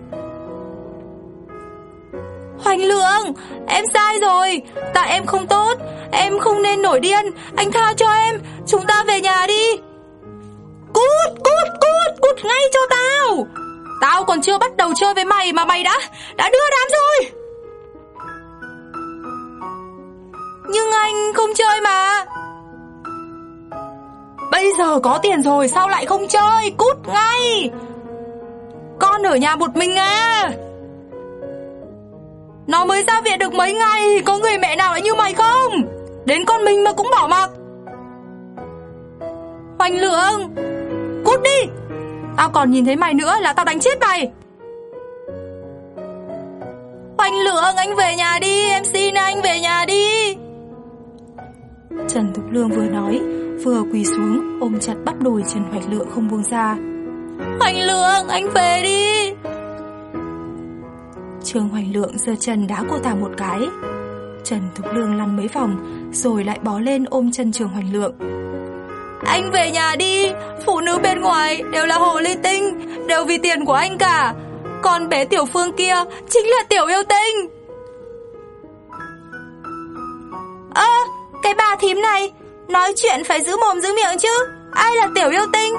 Hoành Lượng, em sai rồi, tại em không tốt, em không nên nổi điên, anh tha cho em, chúng ta về nhà đi. Cút, cút, cút, cút ngay cho tao. Tao còn chưa bắt đầu chơi với mày mà mày đã, đã đưa đám rồi. Nhưng anh không chơi mà. Bây giờ có tiền rồi sao lại không chơi, cút ngay. Con ở nhà một mình à. Nó mới ra viện được mấy ngày Có người mẹ nào lại như mày không Đến con mình mà cũng bỏ mặc Hoành lượng Cút đi Tao còn nhìn thấy mày nữa là tao đánh chết mày Hoành lượng anh về nhà đi Em xin anh về nhà đi Trần Thục Lương vừa nói Vừa quỳ xuống ôm chặt bắp đùi Trần Hoạch Lượng không buông ra Hoành lượng anh về đi Trương Hoành Lượng giơ chân đá cô ta một cái. Trần Thục Lương lăn mấy vòng, rồi lại bó lên ôm chân Trương Hoành Lượng. Anh về nhà đi, phụ nữ bên ngoài đều là hồ ly tinh, đều vì tiền của anh cả. Còn bé Tiểu Phương kia chính là Tiểu yêu tinh. Ơ, à, cái bà thím này, nói chuyện phải giữ mồm giữ miệng chứ, ai là Tiểu yêu tinh?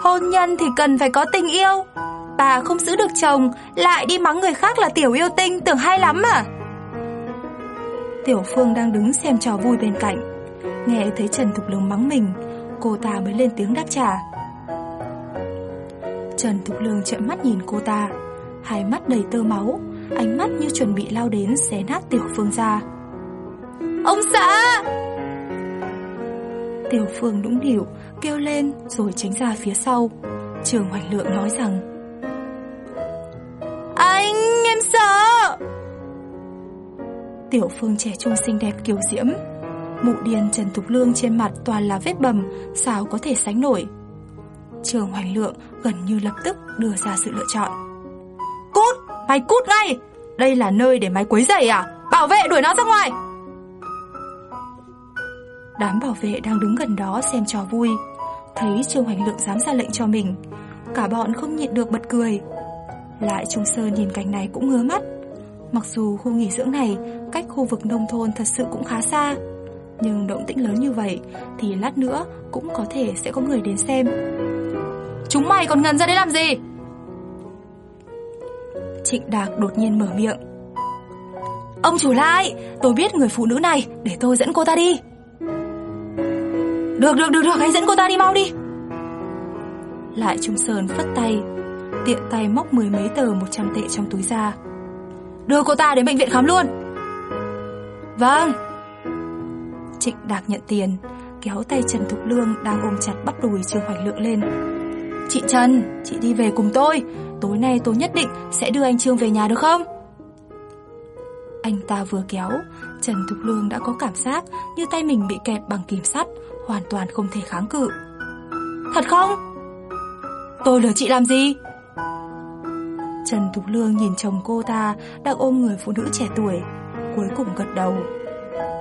Hôn nhân thì cần phải có tình yêu, bà không giữ được chồng Lại đi mắng người khác là tiểu yêu tinh Tưởng hay lắm à Tiểu Phương đang đứng xem trò vui bên cạnh Nghe thấy Trần Thục Lương mắng mình Cô ta mới lên tiếng đáp trả. Trần Thục Lương trợn mắt nhìn cô ta Hai mắt đầy tơ máu Ánh mắt như chuẩn bị lao đến xé nát Tiểu Phương ra. Ông xã! Tiểu Phương đũng điệu Kêu lên rồi tránh ra phía sau. Trường Hoành Lượng nói rằng anh, em sợ! Tiểu phương trẻ trung xinh đẹp kiều diễm Mụ điên Trần Thục Lương trên mặt toàn là vết bầm Sao có thể sánh nổi? Trường Hoành Lượng gần như lập tức đưa ra sự lựa chọn. Cút, mày cút ngay! Đây là nơi để mày quấy rầy à? Bảo vệ đuổi nó ra ngoài! Đám bảo vệ đang đứng gần đó xem trò vui. Thấy Trương Hoành Lượng dám ra lệnh cho mình Cả bọn không nhịn được bật cười. Lại Trung Sơn nhìn cảnh này cũng ngứa mắt. Mặc dù khu nghỉ dưỡng này Cách khu vực nông thôn thật sự cũng khá xa nhưng động tĩnh lớn như vậy thì lát nữa cũng có thể sẽ có người đến xem. Chúng mày còn ngần ra đấy làm gì? Trịnh Đạc đột nhiên mở miệng. Ông chủ lại, tôi biết người phụ nữ này, để tôi dẫn cô ta đi. Được, được, được, được, hãy dẫn cô ta đi mau đi. Lại Trung Sơn phất tay, tiện tay móc mười mấy tờ 100 tệ trong túi ra. Đưa cô ta đến bệnh viện khám luôn. Vâng. Trịnh Đạc nhận tiền, kéo tay Trần Thục Lương đang ôm chặt bắp đùi Trương Hoành Lượng lên. Chị Trần, chị đi về cùng tôi. Tối nay tôi nhất định sẽ đưa anh Trương về nhà được không? Anh ta vừa kéo, Trần Thục Lương đã có cảm giác như tay mình bị kẹp bằng kìm sắt, hoàn toàn không thể kháng cự. Thật không? Tôi lừa chị làm gì? Trần Thục Lương nhìn chồng cô ta đang ôm người phụ nữ trẻ tuổi, cuối cùng gật đầu.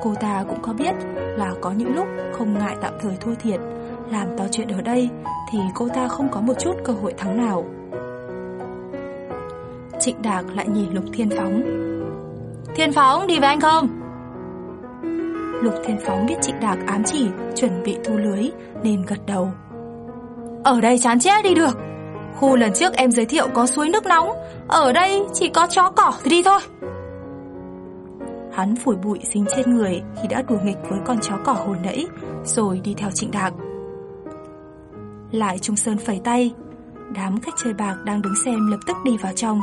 Cô ta cũng có biết là có những lúc không ngại tạm thời thua thiệt, làm to chuyện ở đây thì cô ta không có một chút cơ hội thắng nào. Trịnh Đạc lại nhìn Lục Thiên Phóng. Thiên Phóng đi với anh không? Lục Thiên Phóng biết Trịnh Đạc ám chỉ chuẩn bị thu lưới nên gật đầu. Ở đây chán chết đi được. Khu lần trước em giới thiệu có suối nước nóng, ở đây chỉ có chó cỏ thì đi thôi. Hắn phủi bụi dính trên người khi đã đùa nghịch với con chó cỏ hồi nãy, rồi đi theo Trịnh Đạc. Lại Trung Sơn phẩy tay, đám khách chơi bạc đang đứng xem lập tức đi vào trong.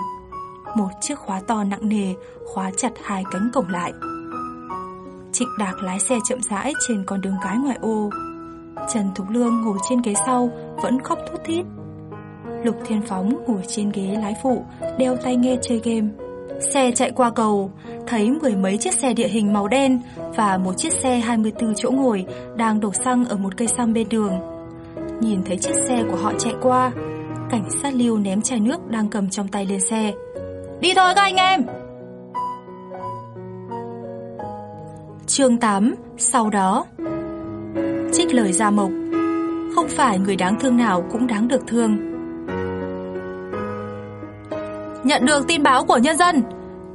Một chiếc khóa to nặng nề khóa chặt hai cánh cổng lại. Trịnh Đạc lái xe chậm rãi trên con đường cái ngoại ô. Trần Thục Lương ngồi trên ghế sau vẫn khóc thút thít. Lục Thiên Phóng ngồi trên ghế lái phụ, đeo tai nghe chơi game. Xe chạy qua cầu, thấy mười mấy chiếc xe địa hình màu đen và một chiếc xe 24 chỗ ngồi đang đổ xăng ở một cây xăng bên đường. Nhìn thấy chiếc xe của họ chạy qua, cảnh sát lưu ném chai nước đang cầm trong tay lên xe. Đi thôi các anh em! Chương 8 Sau đó Trích lời Gia Mộc Không phải người đáng thương nào cũng đáng được thương Nhận được tin báo của nhân dân.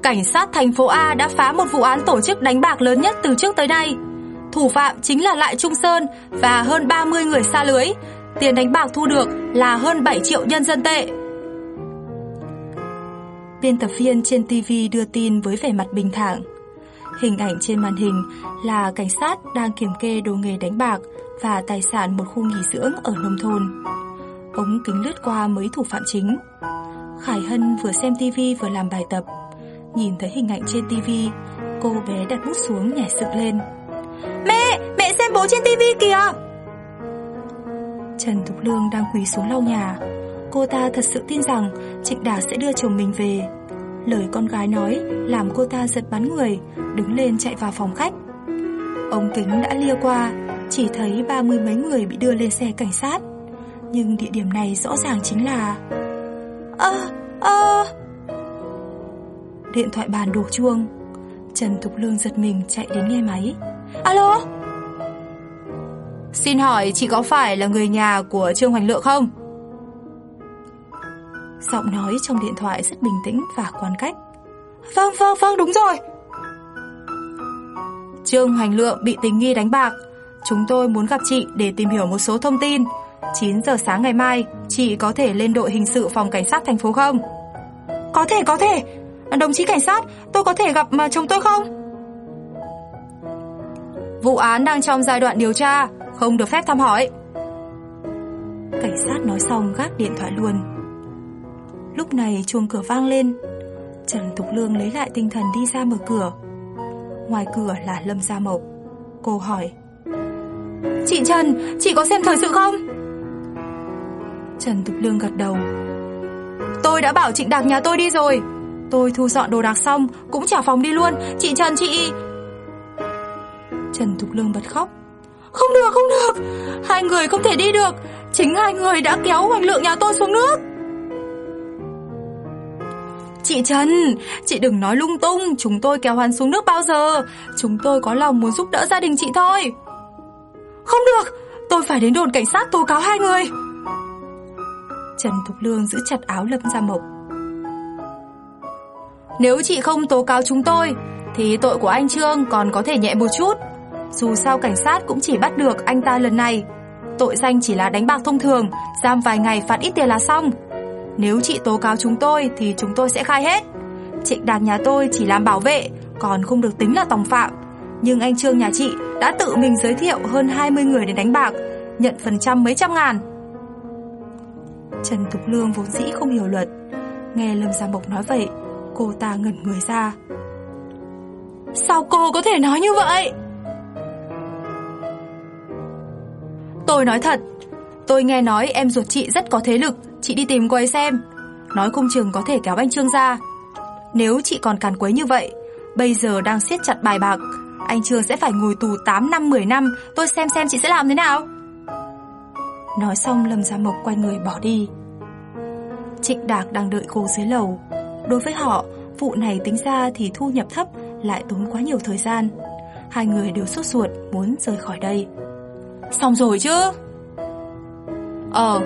Cảnh sát thành phố A đã phá một vụ án tổ chức đánh bạc lớn nhất từ trước tới nay. Thủ phạm chính là Lại Trung Sơn và hơn 30 người xa lưới. Tiền đánh bạc thu được là hơn 7 triệu nhân dân tệ. Biên tập viên trên TV đưa tin với vẻ mặt bình thản. Hình ảnh trên màn hình là cảnh sát đang kiểm kê đồ nghề đánh bạc và tài sản một khu nghỉ dưỡng ở nông thôn. Ống kính lướt qua mấy thủ phạm chính. Khải Hân vừa xem tivi vừa làm bài tập. Nhìn thấy hình ảnh trên tivi, cô bé đặt bút xuống nhảy dựng lên. Mẹ, mẹ xem bố trên tivi kìa! Trần Thục Lương đang quỳ xuống lau nhà. Cô ta thật sự tin rằng Trịnh Đà sẽ đưa chồng mình về Lời con gái nói làm cô ta giật bắn người, đứng lên chạy vào phòng khách. Ống kính đã lia qua, chỉ thấy ba mươi mấy người bị đưa lên xe cảnh sát. Nhưng địa điểm này rõ ràng chính là... Ơ, ơ... Điện thoại bàn đổ chuông. Trần Thục Lương giật mình chạy đến nghe máy. Alo? Xin hỏi chị có phải là người nhà của Trương Hoành Lượng không? Giọng nói trong điện thoại rất bình tĩnh và quan cách Vâng vâng vâng đúng rồi Trương Hoành Lượng bị tình nghi đánh bạc Chúng tôi muốn gặp chị để tìm hiểu một số thông tin 9 giờ sáng ngày mai Chị có thể lên đội hình sự phòng cảnh sát thành phố không? Có thể có thể Đồng chí cảnh sát tôi có thể gặp mà chồng tôi không? Vụ án đang trong giai đoạn điều tra Không được phép thăm hỏi Cảnh sát nói xong gác điện thoại luôn Lúc này chuông cửa vang lên Trần Thục Lương lấy lại tinh thần đi ra mở cửa Ngoài cửa là Lâm Gia Mộc Cô hỏi Chị Trần, chị có xem thời sự không? Trần Thục Lương gật đầu. Tôi đã bảo Trịnh Đạc nhà tôi đi rồi. Tôi thu dọn đồ đạc xong Cũng trả phòng đi luôn. Chị Trần chị Trần Thục Lương bật khóc. Không được không được. Hai người không thể đi được. Chính hai người đã kéo hoành lượng nhà tôi xuống nước. Chị Trần, chị đừng nói lung tung, chúng tôi kéo hắn xuống nước bao giờ. Chúng tôi có lòng muốn giúp đỡ gia đình chị thôi. Không được, tôi phải đến đồn cảnh sát tố cáo hai người. Trần Thục Lương giữ chặt áo Lâm Gia Mộc. Nếu chị không tố cáo chúng tôi, thì tội của anh Trương còn có thể nhẹ một chút. Dù sao cảnh sát cũng chỉ bắt được anh ta lần này. Tội danh chỉ là đánh bạc thông thường, giam vài ngày phạt ít tiền là xong. Nếu chị tố cáo chúng tôi thì chúng tôi sẽ khai hết. Trịnh Đạt nhà tôi chỉ làm bảo vệ, còn không được tính là tòng phạm. Nhưng anh Trương nhà chị đã tự mình giới thiệu hơn 20 người để đánh bạc, nhận phần trăm mấy trăm ngàn. Trần Thục Lương vốn dĩ không hiểu luật, nghe Lâm Gia Mộc nói vậy, cô ta ngẩn người ra. Sao cô có thể nói như vậy? Tôi nói thật, tôi nghe nói em ruột chị rất có thế lực, chị đi tìm cô ấy xem. Nói không chừng có thể kéo anh Trương ra. Nếu chị còn càn quấy như vậy, bây giờ đang siết chặt bài bạc, anh Trương sẽ phải ngồi tù 8 năm 10 năm, tôi xem xem chị sẽ làm thế nào. Nói xong Lâm Gia Mộc quay người bỏ đi. Trịnh Đạc đang đợi cô dưới lầu. Đối với họ, vụ này tính ra thì thu nhập thấp lại tốn quá nhiều thời gian. Hai người đều sốt ruột muốn rời khỏi đây. Xong rồi chứ? Ờ,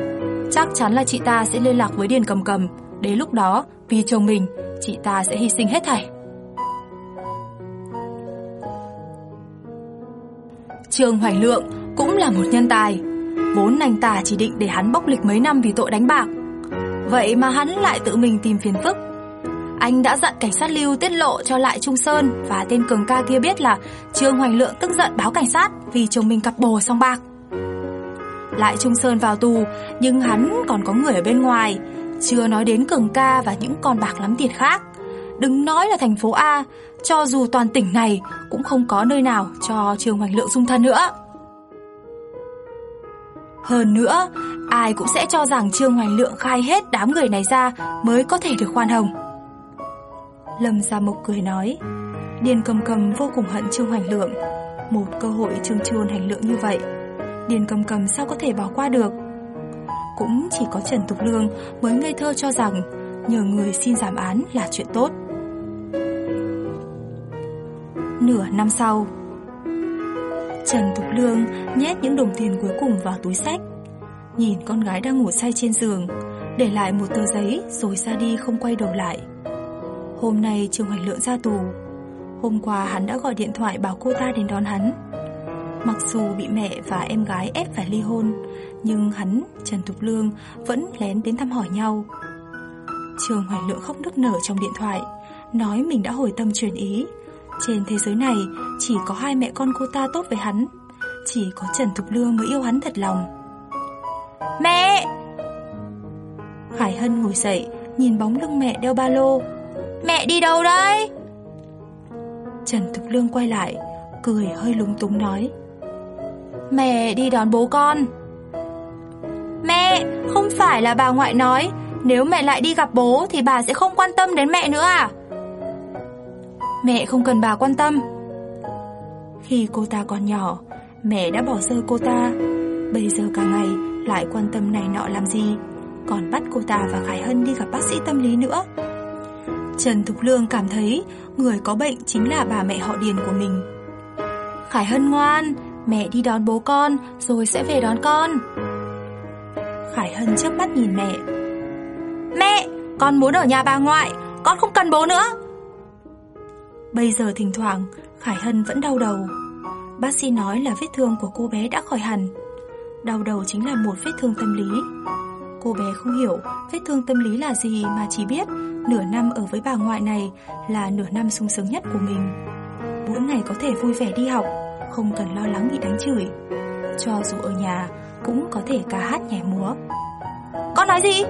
chắc chắn là chị ta sẽ liên lạc với Điền Cầm Cầm. Đến lúc đó, vì chồng mình, chị ta sẽ hy sinh hết thảy. Trương Hoành Lượng cũng là một nhân tài. Vốn anh ta chỉ định để hắn bốc lịch mấy năm vì tội đánh bạc. Vậy mà hắn lại tự mình tìm phiền phức. Anh đã dặn cảnh sát lưu tiết lộ cho lại Trung Sơn và tên cường ca kia biết là Trương Hoành Lượng tức giận báo cảnh sát vì chồng mình cặp bồ xong bạc. Lại Trung Sơn vào tù, nhưng hắn còn có người ở bên ngoài, chưa nói đến cường ca và những con bạc lắm tiền khác. Đừng nói là thành phố A, cho dù toàn tỉnh này cũng không có nơi nào cho Trương Hoành Lượng dung thân nữa. Hơn nữa, ai cũng sẽ cho rằng Trương Hoành Lượng khai hết đám người này ra mới có thể được khoan hồng. Lâm Gia Mộc cười nói, Điền cầm cầm vô cùng hận Trương Hoành Lượng, một cơ hội trương Trương hành lượng như vậy. Điền cầm cầm sao có thể bỏ qua được Cũng chỉ có Trần Tục Lương mới ngây thơ cho rằng Nhờ người xin giảm án là chuyện tốt Nửa năm sau Trần Thục Lương nhét những đồng tiền cuối cùng vào túi sách. Nhìn con gái đang ngủ say trên giường Để lại một tờ giấy rồi ra đi không quay đầu lại. Hôm nay Trương Hoành Lượng ra tù. Hôm qua hắn đã gọi điện thoại bảo cô ta đến đón hắn. Mặc dù bị mẹ và em gái ép phải ly hôn Nhưng hắn, Trần Thục Lương Vẫn lén đến thăm hỏi nhau. Trường Hoành Lượng khóc nức nở trong điện thoại Nói mình đã hồi tâm chuyển ý trên thế giới này chỉ có hai mẹ con cô ta tốt với hắn. Chỉ có Trần Thục Lương mới yêu hắn thật lòng. Mẹ! Khải Hân ngồi dậy Nhìn bóng lưng mẹ đeo ba lô. Mẹ đi đâu đấy? Trần Thục Lương quay lại Cười hơi lúng túng nói. Mẹ đi đón bố con. Mẹ Không phải là bà ngoại nói Nếu mẹ lại đi gặp bố Thì bà sẽ không quan tâm đến mẹ nữa à Mẹ không cần bà quan tâm. Khi cô ta còn nhỏ, Mẹ đã bỏ rơi cô ta. Bây giờ cả ngày lại quan tâm này nọ làm gì? Còn bắt cô ta và Khải Hân đi gặp bác sĩ tâm lý nữa. Trần Thục Lương cảm thấy Người có bệnh chính là bà mẹ họ Điền của mình. Khải Hân ngoan, Mẹ đi đón bố con, Rồi sẽ về đón con. Khải Hân chớp mắt nhìn mẹ. Mẹ, Con muốn ở nhà bà ngoại, Con không cần bố nữa. Bây giờ thỉnh thoảng Khải Hân vẫn đau đầu Bác sĩ nói là vết thương của cô bé đã khỏi hẳn Đau đầu chính là một vết thương tâm lý Cô bé không hiểu vết thương tâm lý là gì mà chỉ biết nửa năm ở với bà ngoại này là nửa năm sung sướng nhất của mình. Mỗi ngày có thể vui vẻ đi học, không cần lo lắng bị đánh chửi. Cho dù ở nhà cũng có thể ca hát nhảy múa. Con nói gì?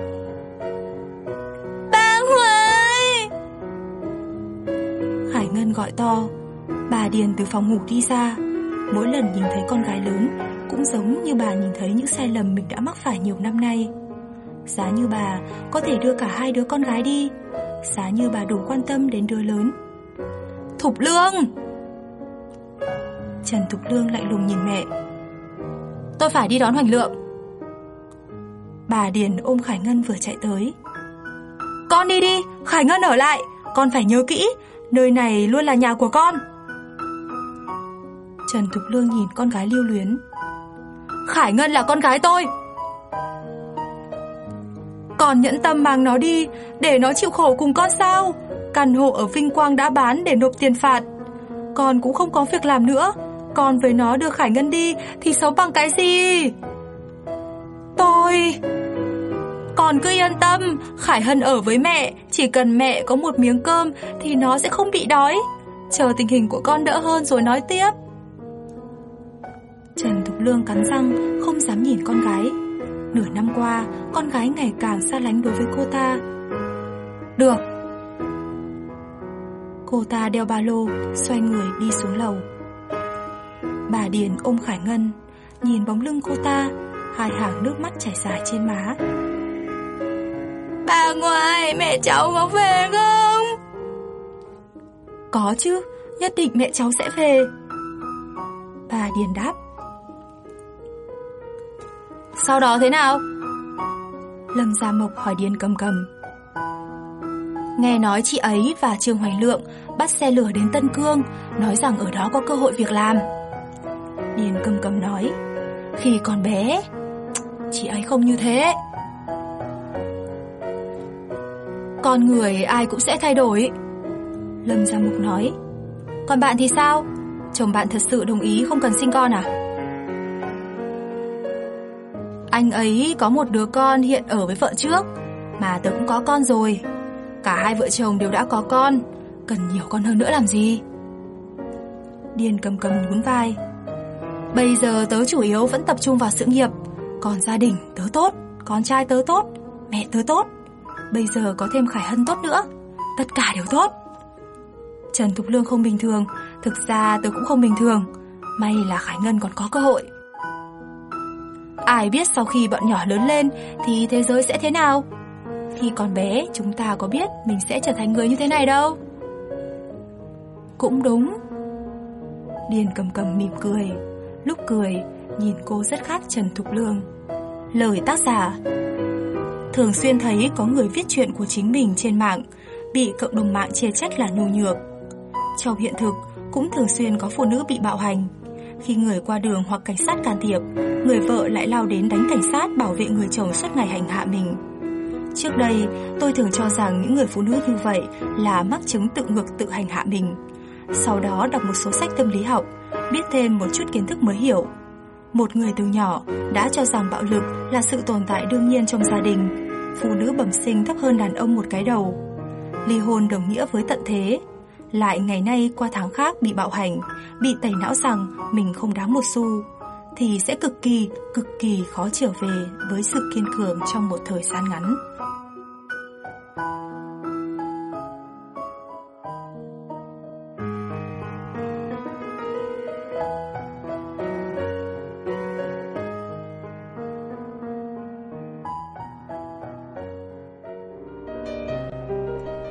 Ngân gọi to. Bà Điền từ phòng ngủ đi ra. Mỗi lần nhìn thấy con gái lớn, cũng giống như bà nhìn thấy những sai lầm mình đã mắc phải nhiều năm nay. Giá như bà, có thể đưa cả hai đứa con gái đi. Giá như bà đủ quan tâm đến đứa lớn. Thục Lương! Trần Thục Lương lại lùng nhìn mẹ. Tôi phải đi đón Hoành Lượng. Bà Điền ôm Khải Ngân vừa chạy tới. Con đi đi, Khải Ngân ở lại. Con phải nhớ kỹ Nơi này luôn là nhà của con. Trần Thục Lương nhìn con gái lưu luyến. Khải Ngân là con gái tôi. Còn nhẫn tâm mang nó đi, Để nó chịu khổ cùng con sao? Căn hộ ở Vinh Quang đã bán để nộp tiền phạt. Con cũng không có việc làm nữa. Còn với nó đưa Khải Ngân đi, Thì sống bằng cái gì? Tôi còn cứ yên tâm. Khải Hân ở với mẹ, Chỉ cần mẹ có một miếng cơm Thì nó sẽ không bị đói. Chờ tình hình của con đỡ hơn rồi nói tiếp. Trần Thục Lương cắn răng, Không dám nhìn con gái. Nửa năm qua, Con gái ngày càng xa lánh đối với cô ta. Được. Cô ta đeo ba lô, Xoay người đi xuống lầu. Bà Điền ôm Khải Ngân, Nhìn bóng lưng cô ta, Hai hàng nước mắt chảy dài trên má. Bà ngoại Mẹ cháu có về không? Có chứ Nhất định mẹ cháu sẽ về. Bà Điền đáp. Sau đó thế nào? Lâm Gia Mộc hỏi Điền cầm cầm. Nghe nói chị ấy và Trương Hoành Lượng bắt xe lửa đến Tân Cương, nói rằng ở đó có cơ hội việc làm. Điền cầm cầm nói, khi còn bé, chị ấy không như thế. Con người ai cũng sẽ thay đổi. Lâm Gia Mục nói, còn bạn thì sao? Chồng bạn thật sự đồng ý không cần sinh con à? Anh ấy có một đứa con hiện ở với vợ trước, mà tớ cũng có con rồi. Cả hai vợ chồng đều đã có con Cần nhiều con hơn nữa làm gì Điền cầm cầm nhún vai Bây giờ tớ chủ yếu vẫn tập trung vào sự nghiệp Còn gia đình tớ tốt Con trai tớ tốt Mẹ tớ tốt Bây giờ có thêm Khải Hân tốt nữa. Tất cả đều tốt. Trần Thục Lương không bình thường. Thực ra tôi cũng không bình thường. May là Khải Ngân còn có cơ hội. Ai biết sau khi bọn nhỏ lớn lên Thì thế giới sẽ thế nào? Khi còn bé, chúng ta có biết mình sẽ trở thành người như thế này đâu. Cũng đúng. Điền cầm cầm mỉm cười. Lúc cười, nhìn cô rất khác Trần Thục Lương. Lời tác giả. Thường xuyên thấy có người viết chuyện của chính mình trên mạng Bị cộng đồng mạng chê trách là nhu nhược Trong hiện thực cũng thường xuyên có phụ nữ bị bạo hành Khi người qua đường hoặc cảnh sát can thiệp Người vợ lại lao đến đánh cảnh sát bảo vệ người chồng suốt ngày hành hạ mình Trước đây, tôi thường cho rằng những người phụ nữ như vậy là mắc chứng tự ngược tự hành hạ mình. Sau đó đọc một số sách tâm lý học, biết thêm một chút kiến thức mới hiểu. Một người từ nhỏ đã cho rằng bạo lực là sự tồn tại đương nhiên trong gia đình. Phụ nữ bẩm sinh thấp hơn đàn ông một cái đầu. Ly hôn đồng nghĩa với tận thế. Lại ngày nay qua tháng khác bị bạo hành, bị tẩy não rằng mình không đáng một xu thì sẽ cực kỳ, cực kỳ khó trở về với sự kiên cường trong một thời gian ngắn.